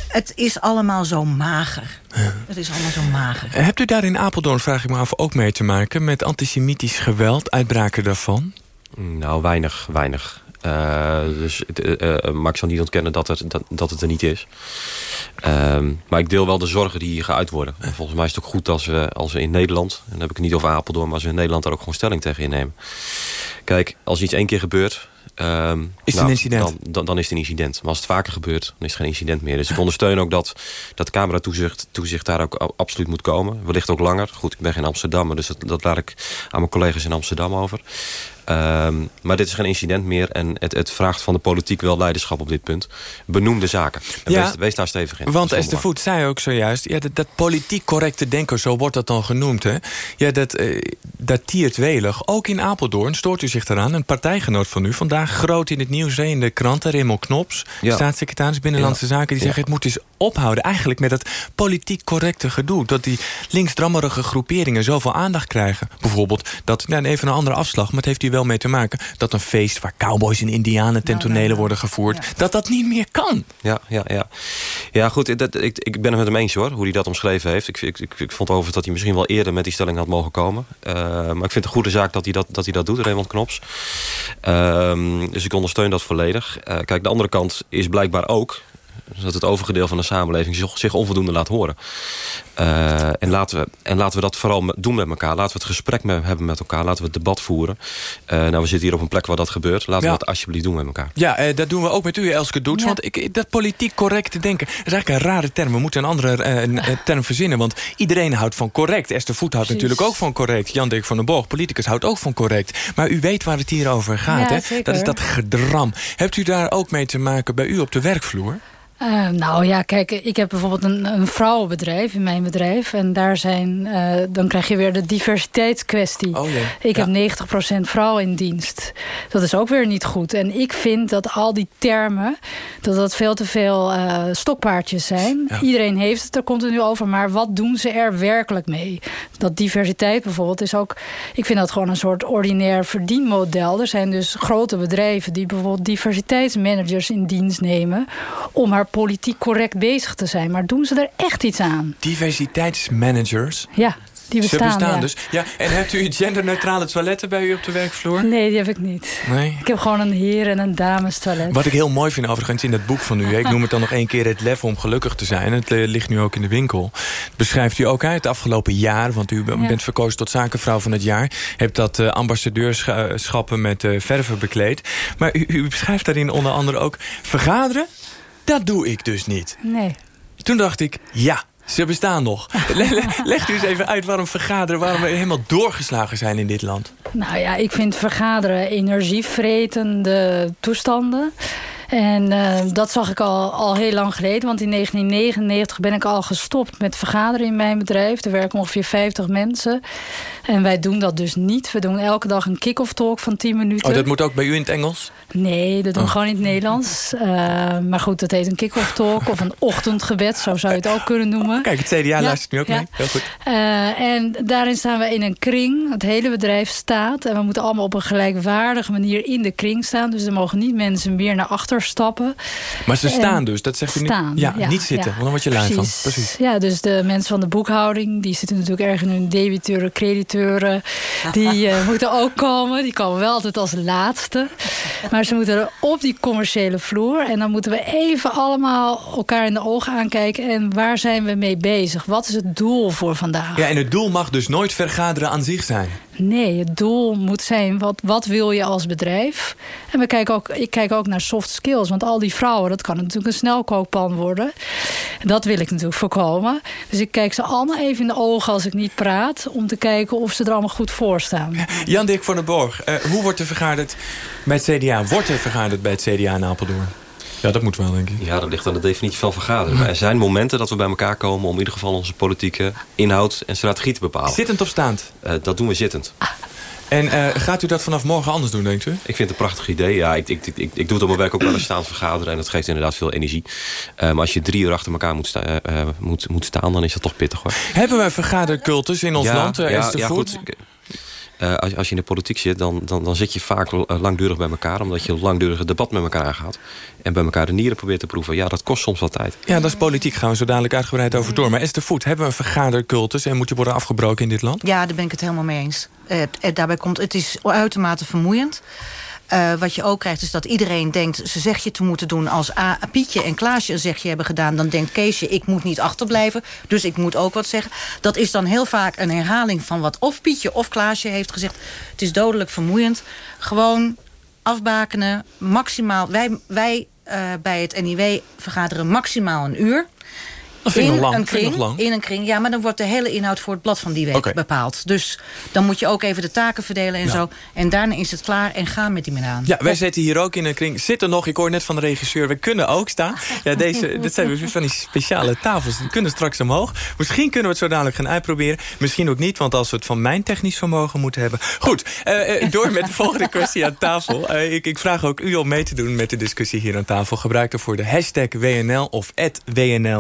het is allemaal zo mager. Het is allemaal zo mager. Hebt u daar in Apeldoorn, vraag ik me af, ook mee te maken... met antisemitisch geweld, uitbraken daarvan? Nou, weinig, weinig. Uh, dus, uh, maar ik zal niet ontkennen dat het, dat, dat het er niet is. Ehm, maar ik deel wel de zorgen die hier geuit worden. En volgens mij is het ook goed als we, als we in Nederland... en dan heb ik het niet over Apeldoorn... maar als we in Nederland daar ook gewoon stelling tegen innemen. Kijk, als iets één keer gebeurt... Um, is het nou, een incident? Dan, dan, dan, is het een incident. Maar als het vaker gebeurt, dan is het geen incident meer. Dus ik ondersteun ook dat, dat cameratoezicht toezicht daar ook absoluut moet komen. Wellicht ook langer. Goed, ik ben geen Amsterdammer, dus dat, dat laat ik aan mijn collega's in Amsterdam over. Um, maar dit is geen incident meer. En het, het, vraagt van de politiek wel leiderschap op dit punt. Benoem de zaken. Ja, wees, wees, daar stevig in. Want Esther Voet zei ook zojuist... Ja, dat, dat, politiek correcte denken, zo wordt dat dan genoemd. Hè? Ja, dat uh, datiert welig. Ook in Apeldoorn stoort u zich eraan. Een partijgenoot van u, vandaag groot in het nieuws... in de kranten, Raymond Knops, ja. staatssecretaris Binnenlandse Zaken... die zegt het moet eens ophouden eigenlijk met dat politiek correcte gedoe. Dat die linksdrammerige groeperingen zoveel aandacht krijgen. Bijvoorbeeld, dat, nou, even een andere afslag... maar het heeft u wel mee te maken... dat een feest waar cowboys en indianen ten tonele worden gevoerd... dat dat niet meer kan. Ja, ja, ja. ja goed, dat, ik, ik ben het met hem eens hoor, hoe hij dat omschreven heeft. Ik, ik, ik, ik vond overigens dat hij misschien wel eerder met die stelling had mogen komen. Uh, maar ik vind het een goede zaak dat hij dat, dat, hij dat doet, Raymond Knops. Uh, dus ik ondersteun dat volledig. Uh, kijk, de andere kant is blijkbaar ook dat het overgedeel van de samenleving zich, zich onvoldoende laat horen. Uh, en, laten we, en laten we dat vooral doen met elkaar. Laten we het gesprek met, hebben met elkaar. Laten we het debat voeren. Uh, nou, we zitten hier op een plek waar dat gebeurt. Laten ja. we dat alsjeblieft doen met elkaar. Ja, uh, dat doen we ook met u, Elske Doets. Ja. Want ik, dat politiek correct denken... is eigenlijk een rare term. We moeten een andere term verzinnen. Want iedereen houdt van correct. Esther Voet houdt Precies. natuurlijk ook van correct. Jan Dirk van den Borg, politicus, houdt ook van correct. Maar u weet waar het hier over gaat. Ja, hè? Dat is dat gedram. Hebt u daar ook mee te maken bij u op de werkvloer? Uh, nou ja, kijk, ik heb bijvoorbeeld een, een, vrouwenbedrijf in mijn bedrijf. En daar zijn, uh, dan krijg je weer de diversiteitskwestie. Oh. Ik ja. heb 90% vrouwen in dienst. Dat is ook weer niet goed. En ik vind dat al die termen, dat dat veel te veel uh, stokpaardjes zijn. Ja. Iedereen heeft het er continu over, maar wat doen ze er werkelijk mee? Dat diversiteit bijvoorbeeld is ook... Ik vind dat gewoon een soort ordinair verdienmodel. Er zijn dus grote bedrijven die bijvoorbeeld diversiteitsmanagers in dienst nemen... om haar politiek correct bezig te zijn. Maar doen ze er echt iets aan? Diversiteitsmanagers? Ja, die bestaan, Ze bestaan ja. dus. Ja, en hebt u genderneutrale toiletten bij u op de werkvloer? Nee, die heb ik niet. Nee? Ik heb gewoon een heer- en een dames toilet. Wat ik heel mooi vind overigens in dat boek van u... ik noem het dan nog één keer het lef om gelukkig te zijn. Het uh, ligt nu ook in de winkel. Beschrijft u ook uit het afgelopen jaar... want u ja. bent verkozen tot zakenvrouw van het jaar. Hebt dat uh, ambassadeurschappen met uh, verven bekleed. Maar u, u beschrijft daarin onder andere ook vergaderen... Dat doe ik dus niet. Nee. Toen dacht ik, ja, ze bestaan nog. Leg u eens even uit waarom vergaderen... waarom we helemaal doorgeslagen zijn in dit land. Nou ja, ik vind vergaderen energievretende toestanden... En uh, dat zag ik al, al heel lang geleden. Want in 1999 ben ik al gestopt met vergaderen in mijn bedrijf. Er werken ongeveer 50 mensen. En wij doen dat dus niet. We doen elke dag een kick-off talk van 10 minuten. Oh, dat moet ook bij u in het Engels? Nee, dat doen we oh. gewoon in het Nederlands. Uh, maar goed, dat heet een kick-off talk of een ochtendgebed. Zo zou je het ook kunnen noemen. Kijk, het CDA ja, luistert nu ook ja. mee. Heel goed. Uh, en daarin staan we in een kring. Het hele bedrijf staat. En we moeten allemaal op een gelijkwaardige manier in de kring staan. Dus er mogen niet mensen meer naar achter stappen. Maar ze staan dus, dat zegt u niet? Staan, ja, ja, niet zitten, want dan word je lui van. Precies. Ja, dus de mensen van de boekhouding... die zitten natuurlijk erg in hun debiteuren, crediteuren. Die uh, moeten ook komen. Die komen wel altijd als laatste. Maar ze moeten op die commerciële vloer. En dan moeten we even allemaal elkaar in de ogen aankijken. En waar zijn we mee bezig? Wat is het doel voor vandaag? Ja, en het doel mag dus nooit vergaderen aan zich zijn. Nee, het doel moet zijn, wat, wat wil je als bedrijf? En we kijken ook, ik kijk ook naar soft skills. Want al die vrouwen, dat kan natuurlijk een snelkookpan worden. Dat wil ik natuurlijk voorkomen. Dus ik kijk ze allemaal even in de ogen als ik niet praat... om te kijken of ze er allemaal goed voor staan. Jan-Dick van den Borg, uh, hoe wordt er vergaderd bij het CDA? Wordt er vergaderd bij het CDA in Apeldoorn? Ja, dat moet wel, denk ik. Ja, dat ligt aan de definitie van vergaderen. Maar er zijn momenten dat we bij elkaar komen... om in ieder geval onze politieke inhoud en strategie te bepalen. Zittend of staand? Uh, dat doen we zittend. En uh, gaat u dat vanaf morgen anders doen, denkt u? Ik vind het een prachtig idee. Ja, ik, ik, ik, ik doe het op mijn werk ook wel eens staand vergaderen. En dat geeft inderdaad veel energie. Uh, maar als je drie uur achter elkaar moet, sta uh, moet, moet staan... dan is dat toch pittig, hoor. Hebben we vergadercultus in ons ja, land, ja, ja, goed. Uh, als, als je in de politiek zit, dan, dan, dan zit je vaak langdurig bij elkaar. Omdat je langdurig het debat met elkaar aangaat. En bij elkaar de nieren probeert te proeven. Ja, dat kost soms wat tijd. Ja, dat is politiek. Gaan we zo dadelijk uitgebreid over door. Maar Esther Voet, hebben we een vergadercultus... en moet je worden afgebroken in dit land? Ja, daar ben ik het helemaal mee eens. daarbij komt, het is uitermate vermoeiend. Uh, wat je ook krijgt is dat iedereen denkt... ze zegje te moeten doen als A, Pietje en Klaasje een zegje hebben gedaan... dan denkt Keesje, ik moet niet achterblijven, dus ik moet ook wat zeggen. Dat is dan heel vaak een herhaling van wat of Pietje of Klaasje heeft gezegd. Het is dodelijk vermoeiend. Gewoon afbakenen, maximaal... Wij, wij uh, bij het NIW vergaderen maximaal een uur... In lang. Een kring, lang. In een kring, ja, maar dan wordt de hele inhoud voor het blad van die week okay. bepaald. Dus dan moet je ook even de taken verdelen en ja. zo. En daarna is het klaar en gaan met die man aan. Ja, wij zitten hier ook in een kring. Zitten nog, ik hoor net van de regisseur, we kunnen ook staan. Ja, deze, dit zijn van die speciale tafels. Die kunnen straks omhoog. Misschien kunnen we het zo dadelijk gaan uitproberen. Misschien ook niet, want als we het van mijn technisch vermogen moeten hebben. Goed, uh, door met de volgende kwestie aan tafel. Uh, ik, ik, vraag ook u om mee te doen met de discussie hier aan tafel. Gebruik ervoor de hashtag WNL of WNL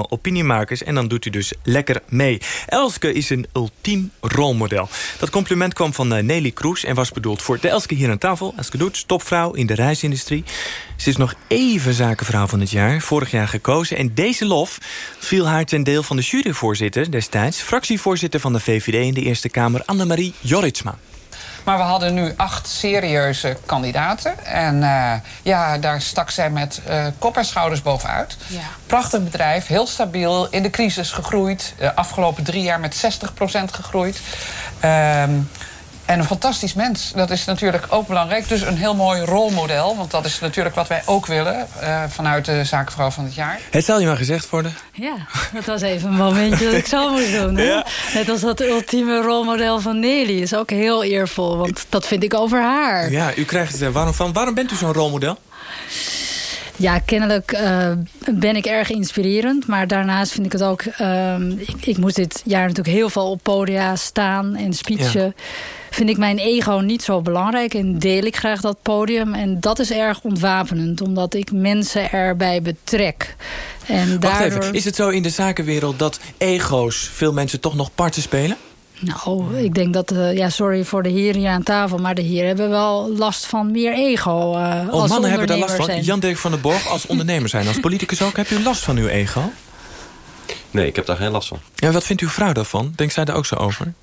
En dan doet u dus lekker mee. Elske is een ultiem rolmodel. Dat compliment kwam van uh, Nelly Kroes en was bedoeld voor de Elske hier aan tafel. Elske Doets, topvrouw in de reisindustrie. Ze is nog even zakenvrouw van het jaar, vorig jaar gekozen. En deze lof viel haar ten deel van de juryvoorzitter destijds... fractievoorzitter van de VVD in de Eerste Kamer, Annemarie Jorritsma. Maar we hadden nu acht serieuze kandidaten. En uh, ja, daar stak zij met uh, kop en schouders bovenuit. Ja. Prachtig bedrijf, heel stabiel, in de crisis gegroeid. De afgelopen drie jaar met 60% gegroeid. Um, en een fantastisch mens. Dat is natuurlijk ook belangrijk. Dus een heel mooi rolmodel. Want dat is natuurlijk wat wij ook willen. Uh, vanuit de zakenvrouw van het jaar. Het zal je maar gezegd worden. Ja, dat was even een momentje dat ik zo moest doen. Hè? Ja. Net als dat ultieme rolmodel van Nelly. is ook heel eervol. Want dat vind ik over haar. Ja, u krijgt het er waarom van. Waarom bent u zo'n rolmodel? Ja, kennelijk uh, ben ik erg inspirerend. Maar daarnaast vind ik het ook... Uh, ik, ik, moest dit jaar natuurlijk heel veel op podia staan en speechen. Ja. Vind ik mijn ego niet zo belangrijk en deel ik graag dat podium. En dat is erg ontwapenend, omdat ik mensen erbij betrek. En Wacht daardoor... even, is het zo in de zakenwereld dat ego's veel mensen toch nog parten spelen? Nou, ik denk dat, uh, ja, sorry voor de heren hier aan tafel... maar de heren hebben wel last van meer ego uh, oh, als mannen hebben daar last van. zijn. Jan Dirk van den Borg, als ondernemer zijn, als politicus ook... heb u last van uw ego? Nee, ik heb daar geen last van. Ja, wat vindt uw vrouw daarvan? Denkt zij daar ook zo over?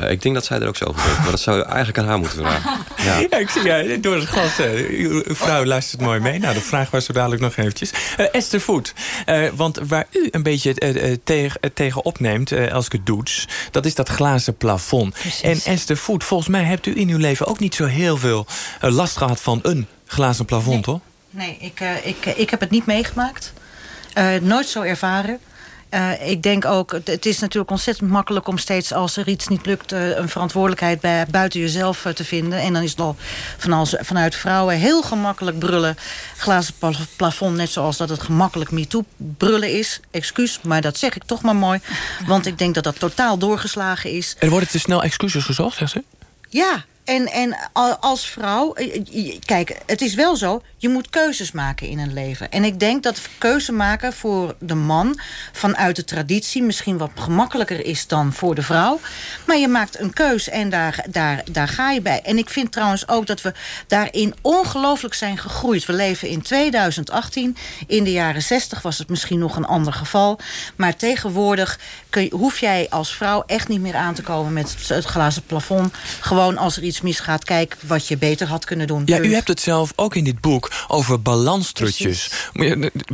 Uh, ik denk dat zij er ook zo over denkt. Maar dat zou je eigenlijk aan haar moeten vragen. Ja, ja ik zie ja, door het glas. Uh, uw, uw, vrouw luistert mooi mee. Nou, de vraag was zo dadelijk nog eventjes. Uh, Esther Voet, want waar u een beetje tegen, tegen opneemt, Elske Doets... dat is dat glazen plafond. Precies. En Esther Voet, volgens mij hebt u in uw leven ook niet zo heel veel last gehad van een glazen plafond, nee. toch? Nee, ik, ik, ik heb het niet meegemaakt. nooit zo ervaren. Uh, ik denk ook, het is natuurlijk ontzettend makkelijk om steeds als er iets niet lukt... Uh, een verantwoordelijkheid bij, buiten jezelf uh, te vinden. En dan is het al van vanuit vrouwen heel gemakkelijk brullen. Glazen plafond, net zoals dat het gemakkelijk MeToo brullen is. Excuus, maar dat zeg ik toch maar mooi. Want ik denk dat dat totaal doorgeslagen is. Er worden te snel excuses gezocht, zegt ze? Ja, en, en als vrouw, kijk, het is wel zo... je moet keuzes maken in een leven. En ik denk dat keuze maken voor de man... vanuit de traditie misschien wat gemakkelijker is dan voor de vrouw. Maar je maakt een keus en daar, daar, daar ga je bij. En ik vind trouwens ook dat we daarin ongelooflijk zijn gegroeid. We leven in 2018. In de jaren 60 was het misschien nog een ander geval. Maar tegenwoordig kun hoef jij als vrouw echt niet meer aan te komen... met het glazen plafond. Gewoon als er iets misgaat, kijk wat je beter had kunnen doen. Ja, u hebt het zelf ook in dit boek over balanstrutjes.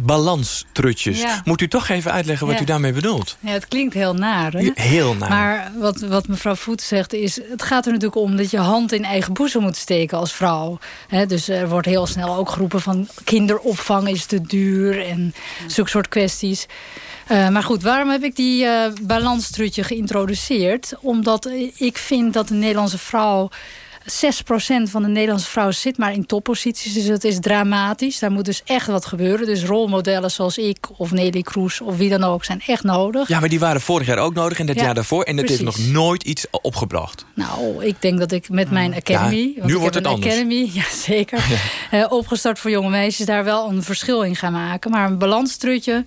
Balanstrutjes. Ja. Moet u toch even uitleggen wat ja. u daarmee bedoelt? Ja, het klinkt heel naar. Hè? Heel naar. Maar wat, wat mevrouw Voet zegt is... het gaat er natuurlijk om dat je hand in eigen boezem moet steken als vrouw. He, dus er wordt heel snel ook geroepen van... kinderopvang is te duur en zulke soort kwesties. Uh, maar goed, waarom heb ik die uh, balanstrutje geïntroduceerd? Omdat ik vind dat de Nederlandse vrouw 6% van de Nederlandse vrouwen zit maar in topposities. Dus dat is dramatisch. Daar moet dus echt wat gebeuren. Dus rolmodellen zoals ik of Nelly Kroes of wie dan ook zijn echt nodig. Ja, maar die waren vorig jaar ook nodig en Ja, jaar daarvoor. En het heeft nog nooit iets opgebracht. Nou, ik denk dat ik met mijn academy... Ja, nu wordt het anders. academy, ja zeker. eh, opgestart voor jonge meisjes, daar wel een verschil in gaan maken. Maar een balanstrutje,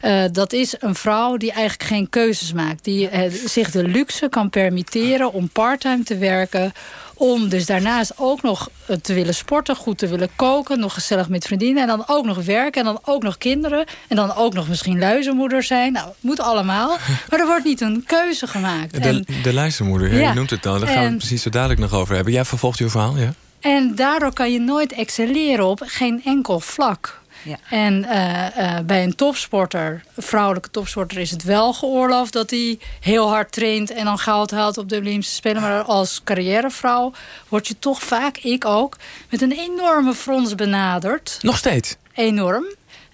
eh, dat is een vrouw die eigenlijk geen keuzes maakt. Die eh, zich de luxe kan permitteren om parttime te werken... om dus daarnaast ook nog eh, te willen sporten, goed te willen koken... nog gezellig met vriendinnen en dan ook nog werken... en dan ook nog kinderen en dan ook nog misschien luizenmoeder zijn. Nou, het moet allemaal. Maar er wordt niet een keuze gemaakt. De, En- de luistermoeder, ja, Ja. je noemt het dan. Daar gaan we het precies zo dadelijk nog over hebben. Jij vervolgt uw verhaal, ja? En daardoor kan je nooit excelleren op geen enkel vlak. En eh, eh, bij een topsporter, een vrouwelijke topsporter, is het wel geoorloofd dat hij heel hard traint en dan goud haalt op de Olympische Spelen. Maar als carrièrevrouw word je toch vaak, ik ook, met een enorme frons benaderd. Nog steeds? Enorm.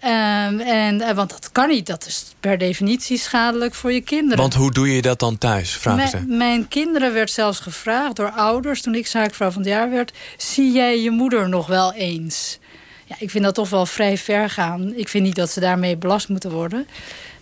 Ehm, en, eh, want dat kan niet. Dat is per definitie schadelijk voor je kinderen. Want hoe doe je dat dan thuis, vragen ze. Mijn, mijn kinderen werd zelfs gevraagd door ouders... toen ik zaakvrouw van het jaar werd... zie jij je moeder nog wel eens? Ja, ik vind dat toch wel vrij ver gaan. Ik vind niet dat ze daarmee belast moeten worden.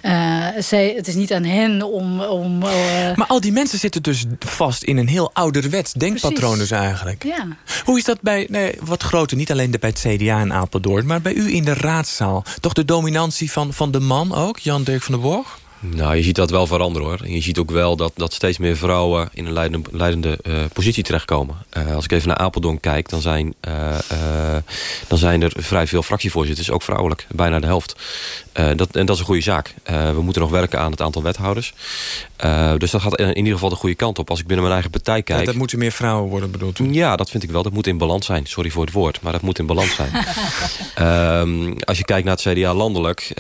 Eh, zij, het is niet aan hen om... om eh, Maar al die mensen zitten dus vast in een heel ouderwets denkpatroon dus eigenlijk. ja. Hoe is dat bij, nee, wat groter, niet alleen bij het CDA in Apeldoorn... maar bij u in de raadzaal? Toch de dominantie van, van de man ook, Jan Dirk van der Borg? Nou, je ziet dat wel veranderen hoor. Je ziet ook wel dat, dat steeds meer vrouwen in een leidende, leidende eh, positie terechtkomen. Eh, als ik even naar Apeldoorn kijk, dan zijn, eh, dan zijn er vrij veel fractievoorzitters, ook vrouwelijk, bijna de helft. Eh, dat, en dat is een goede zaak. Eh, we moeten nog werken aan het aantal wethouders. Eh, dus dat gaat in, in ieder geval de goede kant op. Als ik binnen mijn eigen partij kijk... Ja, dat moeten meer vrouwen worden bedoeld. Ja, dat vind ik wel. Dat moet in balans zijn. Sorry voor het woord, maar dat moet in balans zijn. Ehm, als je kijkt naar het CDA landelijk...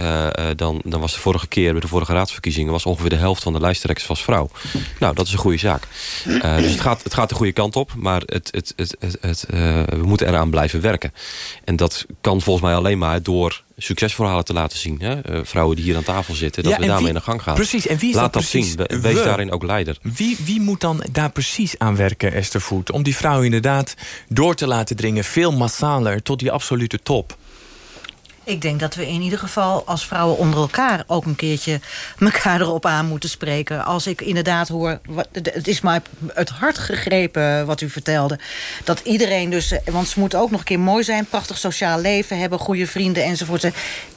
dan, dan was de vorige keer, bij de vorige raadsverkiezingen... was ongeveer de helft van de lijsttrekkers was vrouw. Nou, dat is een goede zaak. Dus het gaat, het gaat de goede kant op. Maar het, het, het, het, het, we moeten eraan blijven werken. En dat kan volgens mij alleen maar door succesverhalen te laten zien. Hè? Eh, vrouwen die hier aan tafel zitten, dat Ja, we daarmee aan de gang gaan. Precies, en wie is Laat dat zien. We- Wees We. daarin ook leider. Wie, wie moet dan daar precies aan werken, Esther Voet? Om die vrouwen inderdaad door te laten dringen... veel massaler tot die absolute top. Ik denk dat we in ieder geval als vrouwen onder elkaar... ook een keertje elkaar erop aan moeten spreken. Als ik inderdaad hoor... Het is mij het hart gegrepen wat u vertelde. Dat iedereen dus... eh, Want ze moeten ook nog een keer mooi zijn. Prachtig sociaal leven hebben. Goede vrienden enzovoort.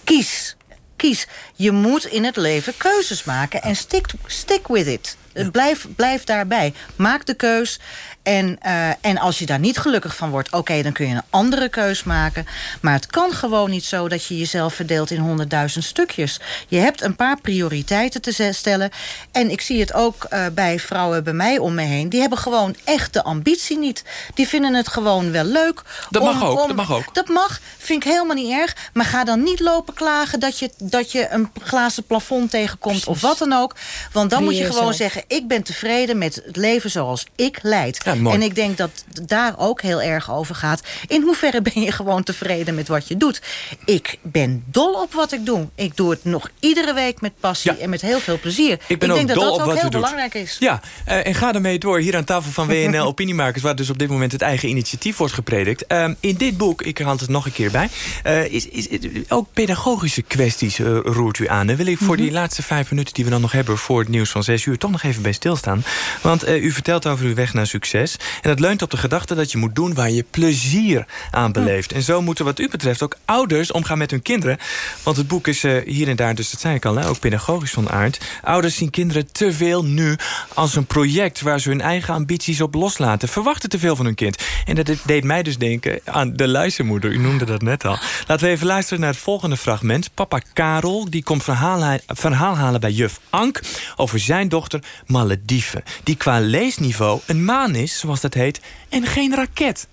Kies. Kies. Je moet in het leven keuzes maken. En stick, stick with it. Blijf, blijf daarbij. Maak de keus. En, eh, en als je daar niet gelukkig van wordt... oké, dan kun je een andere keus maken. Maar het kan gewoon niet zo dat je jezelf verdeelt in honderdduizend stukjes. Je hebt een paar prioriteiten te stellen. En ik zie het ook eh, bij vrouwen bij mij om me heen. Die hebben gewoon echt de ambitie niet. Die vinden het gewoon wel leuk. Dat mag ook, dat mag ook. Dat mag, vind ik helemaal niet erg. Maar ga dan niet lopen klagen dat je, dat je een glazen plafond tegenkomt... of wat dan ook. Want dan Wie moet je gewoon zeggen... ik ben tevreden met het leven zoals ik leid. Ja, en ik denk dat daar ook heel erg over gaat. In hoeverre ben je gewoon tevreden met wat je doet? Ik ben dol op wat ik doe. Ik doe het nog iedere week met passie en met heel veel plezier. Ik ben ook denk dat dat ook heel doet. belangrijk is. Ja, eh, en ga ermee door. Hier aan tafel van WNL Opiniemakers... waar dus op dit moment het eigen initiatief wordt gepredikt. Ehm, in dit boek, ik haal het nog een keer bij... eh, is, is, ook pedagogische kwesties eh, roert u aan. Daar wil ik voor die laatste vijf minuten die we dan nog hebben... voor het nieuws van zes uur toch nog even bij stilstaan. Want eh, u vertelt over uw weg naar succes. En dat leunt op de gedachte dat je moet doen... waar je plezier aan beleeft. En zo moeten wat u betreft ook ouders omgaan met hun kinderen. Want het boek is eh, hier en daar, dus dat zei ik al... Hè, ook pedagogisch van aard. Ouders zien kinderen te veel nu als een project... waar ze hun eigen ambities op loslaten. Verwachten te veel van hun kind. En dat deed mij dus denken aan de luistermoeder. U noemde dat net al. Laten we even luisteren naar het volgende fragment. Papa Karel die komt verhaal, verhaal halen bij juf Ank... over zijn dochter Maledive. Die qua leesniveau een maan is, zoals dat heet... en geen raket.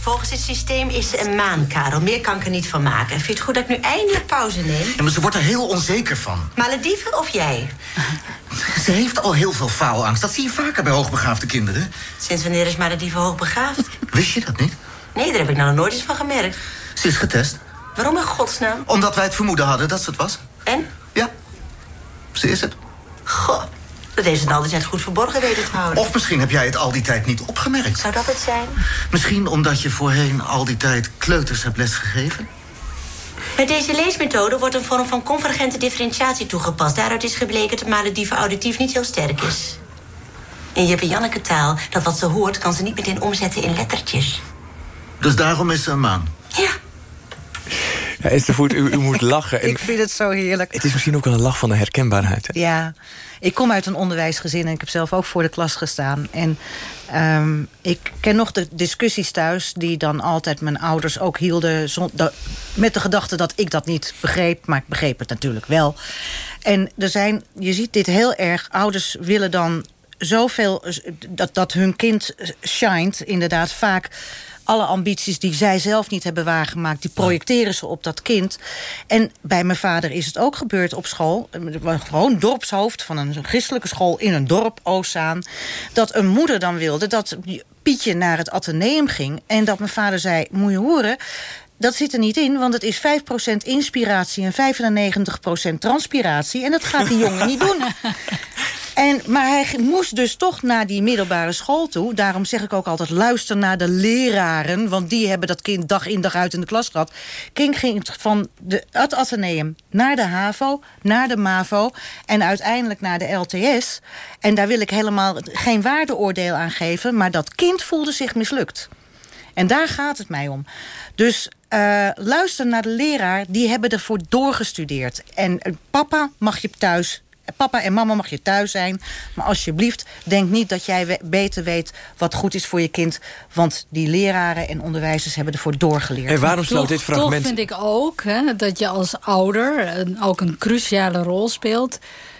Volgens het systeem is ze een maan, Karel. Meer kan ik er niet van maken. Vind je het goed dat ik nu eindelijk pauze neem? Ja, maar ze wordt er heel onzeker van. Malediven of jij? Ze heeft al heel veel faalangst. Dat zie je vaker bij hoogbegaafde kinderen. Sinds wanneer is Malediven hoogbegaafd? Wist je dat niet? Nee, daar heb ik nou nog nooit eens van gemerkt. Ze is getest. Waarom in godsnaam? Omdat wij het vermoeden hadden dat ze het was. En? Ja, ze is het. Goh, Dat heeft ze al die tijd goed verborgen weten te houden. Of misschien heb jij het al die tijd niet opgemerkt. Zou dat het zijn? Misschien omdat je voorheen al die tijd kleuters hebt lesgegeven? Bij deze leesmethode wordt een vorm van convergente differentiatie toegepast. Daaruit is gebleken dat Malediven auditief niet heel sterk is. In Jip en Janneke taal, dat wat ze hoort... kan ze niet meteen omzetten in lettertjes. Dus daarom is ze een maan. Ja. Ja, Esther Voet, u, u moet lachen. En Ik vind het zo heerlijk. het is misschien ook wel een lach van de herkenbaarheid. Hè? Ja, ik kom uit een onderwijsgezin en ik heb zelf ook voor de klas gestaan. En ehm, ik ken nog de discussies thuis die dan altijd mijn ouders ook hielden... met de gedachte dat ik dat niet begreep, maar ik begreep het natuurlijk wel. En er zijn, je ziet dit heel erg, ouders willen dan zoveel... dat, dat hun kind shined, inderdaad vaak alle ambities die zij zelf niet hebben waargemaakt... die projecteren ze op dat kind. En bij mijn vader is het ook gebeurd op school. Gewoon dorpshoofd van een christelijke school in een dorp, Oostzaan. Dat een moeder dan wilde dat Pietje naar het ateneum ging... en dat mijn vader zei, moet je horen... Dat zit er niet in, want het is 5% inspiratie en 95% transpiratie. En dat gaat die jongen niet doen. En, maar hij moest dus toch naar die middelbare school toe. Daarom zeg ik ook altijd, luister naar de leraren. Want die hebben dat kind dag in dag uit in de klas gehad. King ging van de, het ateneum naar de HAVO, naar de MAVO... en uiteindelijk naar de LTS. En daar wil ik helemaal geen waardeoordeel aan geven... maar dat kind voelde zich mislukt. En daar gaat het mij om. Dus eh, luister naar de leraar, die hebben ervoor doorgestudeerd. En eh, papa mag je thuis... Papa en mama mag je thuis zijn. Maar alsjeblieft, denk niet dat jij beter weet wat goed is voor je kind. Want die leraren en onderwijzers hebben ervoor doorgeleerd. En waarom sloot dit fragment... Toch vind ik ook hè, dat je als ouder een, ook een cruciale rol speelt.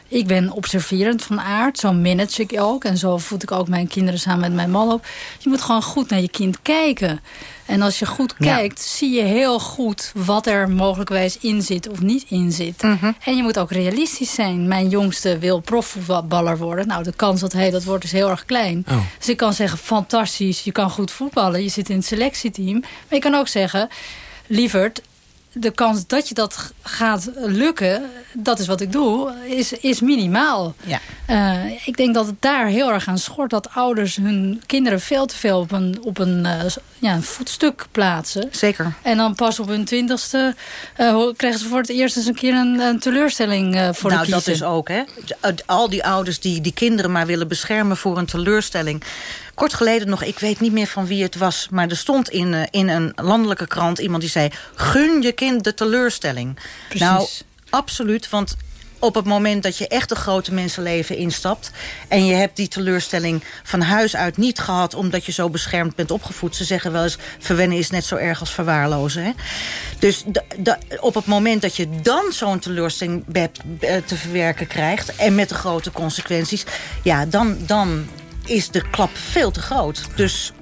Ik ben observerend van aard, zo manage ik ook. En zo voed ik ook mijn kinderen samen met mijn man op. Je moet gewoon goed naar je kind kijken. En als je goed Ja. kijkt, zie je heel goed wat er mogelijkwijs in zit of niet in zit. Mhm. En je moet ook realistisch zijn. Mijn jongste wil profvoetballer worden. Nou, de kans dat hij dat wordt is heel erg klein. Oh. Dus ik kan zeggen, fantastisch, je kan goed voetballen. Je zit in het selectieteam. Maar je kan ook zeggen, lieverd, de kans dat je dat gaat lukken, dat is wat ik doe, is, is minimaal. Ja. Eh, ik denk dat het daar heel erg aan schort dat ouders hun kinderen veel te veel op een, op een, eh, ja, een voetstuk plaatsen. Zeker. En dan pas op hun twintigste ho- krijgen ze voor het eerst eens een keer een, een teleurstelling voor nou, de dat kiezen. is ook, hè. Al die ouders die die kinderen maar willen beschermen voor een teleurstelling. Kort geleden nog, ik weet niet meer van wie het was... maar er stond in, eh, in een landelijke krant iemand die zei... gun je kind de teleurstelling. Precies. Nou, absoluut, want op het moment dat je echt een grote mensenleven instapt... en je hebt die teleurstelling van huis uit niet gehad... omdat je zo beschermd bent opgevoed. Ze zeggen wel eens, verwennen is net zo erg als verwaarlozen. Hè? Dus op het moment dat je dan zo'n teleurstelling te verwerken krijgt... en met de grote consequenties... ja, dan, dan is de klap veel te groot. Dus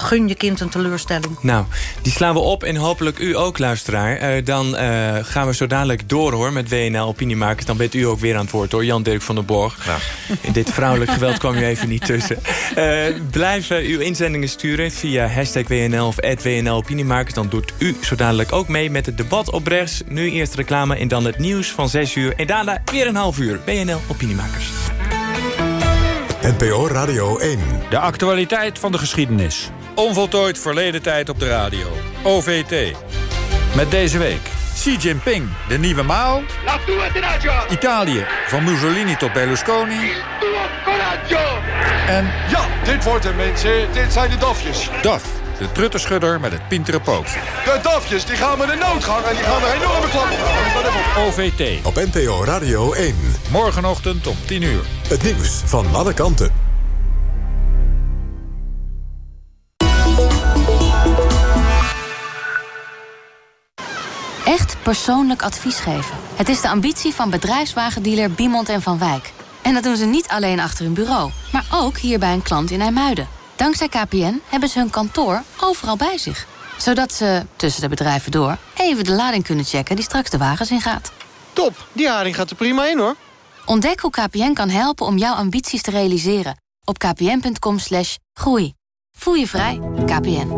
gun je kind een teleurstelling. Nou, die slaan we op en hopelijk u ook, luisteraar. Eh, dan eh, gaan we zo dadelijk door hoor met WNL Opiniemakers. Dan bent u ook weer aan het woord hoor, Jan-Dirk van der Borg. In dit vrouwelijk geweld kwam u even niet tussen. Eh, blijf eh, uw inzendingen sturen via hashtag WNL of WNL Opiniemakers. Dan doet u zo dadelijk ook mee met het debat op rechts. Nu eerst reclame en dan het nieuws van 6 uur. En daarna weer een half uur. WNL Opiniemakers. NPO Radio 1. De actualiteit van de geschiedenis. Onvoltooid verleden tijd op de radio. OVT. Met deze week Xi Jinping, de nieuwe Mao. Italië, van Mussolini tot Berlusconi. En Ja, dit wordt hem mensen. Dit zijn de dafjes. DAF, de trutterschudder met het pintere poot. De dafjes, die gaan met de noodgang en die gaan een enorme klap. OVT. Op NPO Radio 1. Morgenochtend om 10 uur. Het nieuws van alle kanten. Echt persoonlijk advies geven. Het is de ambitie van bedrijfswagendealer Biemond en Van Wijk. En dat doen ze niet alleen achter hun bureau, maar ook hier bij een klant in IJmuiden. Dankzij KPN hebben ze hun kantoor overal bij zich. Zodat ze, tussen de bedrijven door, even de lading kunnen checken die straks de wagens ingaat. Top, die haring gaat er prima in hoor. Ontdek hoe KPN kan helpen om jouw ambities te realiseren. Op kpn.com slash groei. Voel je vrij, KPN.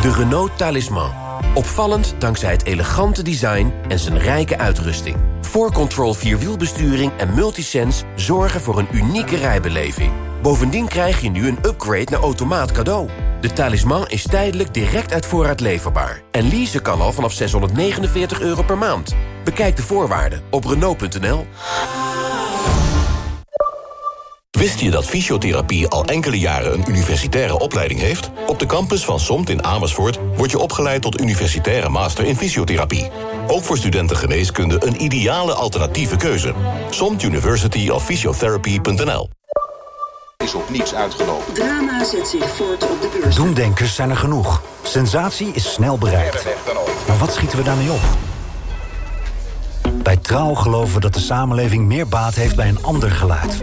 De Renault Talisman. Opvallend dankzij het elegante design en zijn rijke uitrusting. 4Control Vierwielbesturing en Multisense zorgen voor een unieke rijbeleving. Bovendien krijg je nu een upgrade naar automaat cadeau. De talisman is tijdelijk direct uit voorraad leverbaar. En leasen kan al vanaf 649 euro per maand. Bekijk de voorwaarden op Renault.nl. Wist je dat fysiotherapie al enkele jaren een universitaire opleiding heeft? Op de campus van SOMT in Amersfoort word je opgeleid tot universitaire master in fysiotherapie. Ook voor studenten geneeskunde een ideale alternatieve keuze. SOMT University of Physiotherapy.nl is op niets uitgelopen. Drama zet zich voort op de beurs. Doemdenkers zijn er genoeg. Sensatie is snel bereikt. Maar wat schieten we daarmee op? Bij Trouw geloven we dat de samenleving meer baat heeft bij een ander geluid.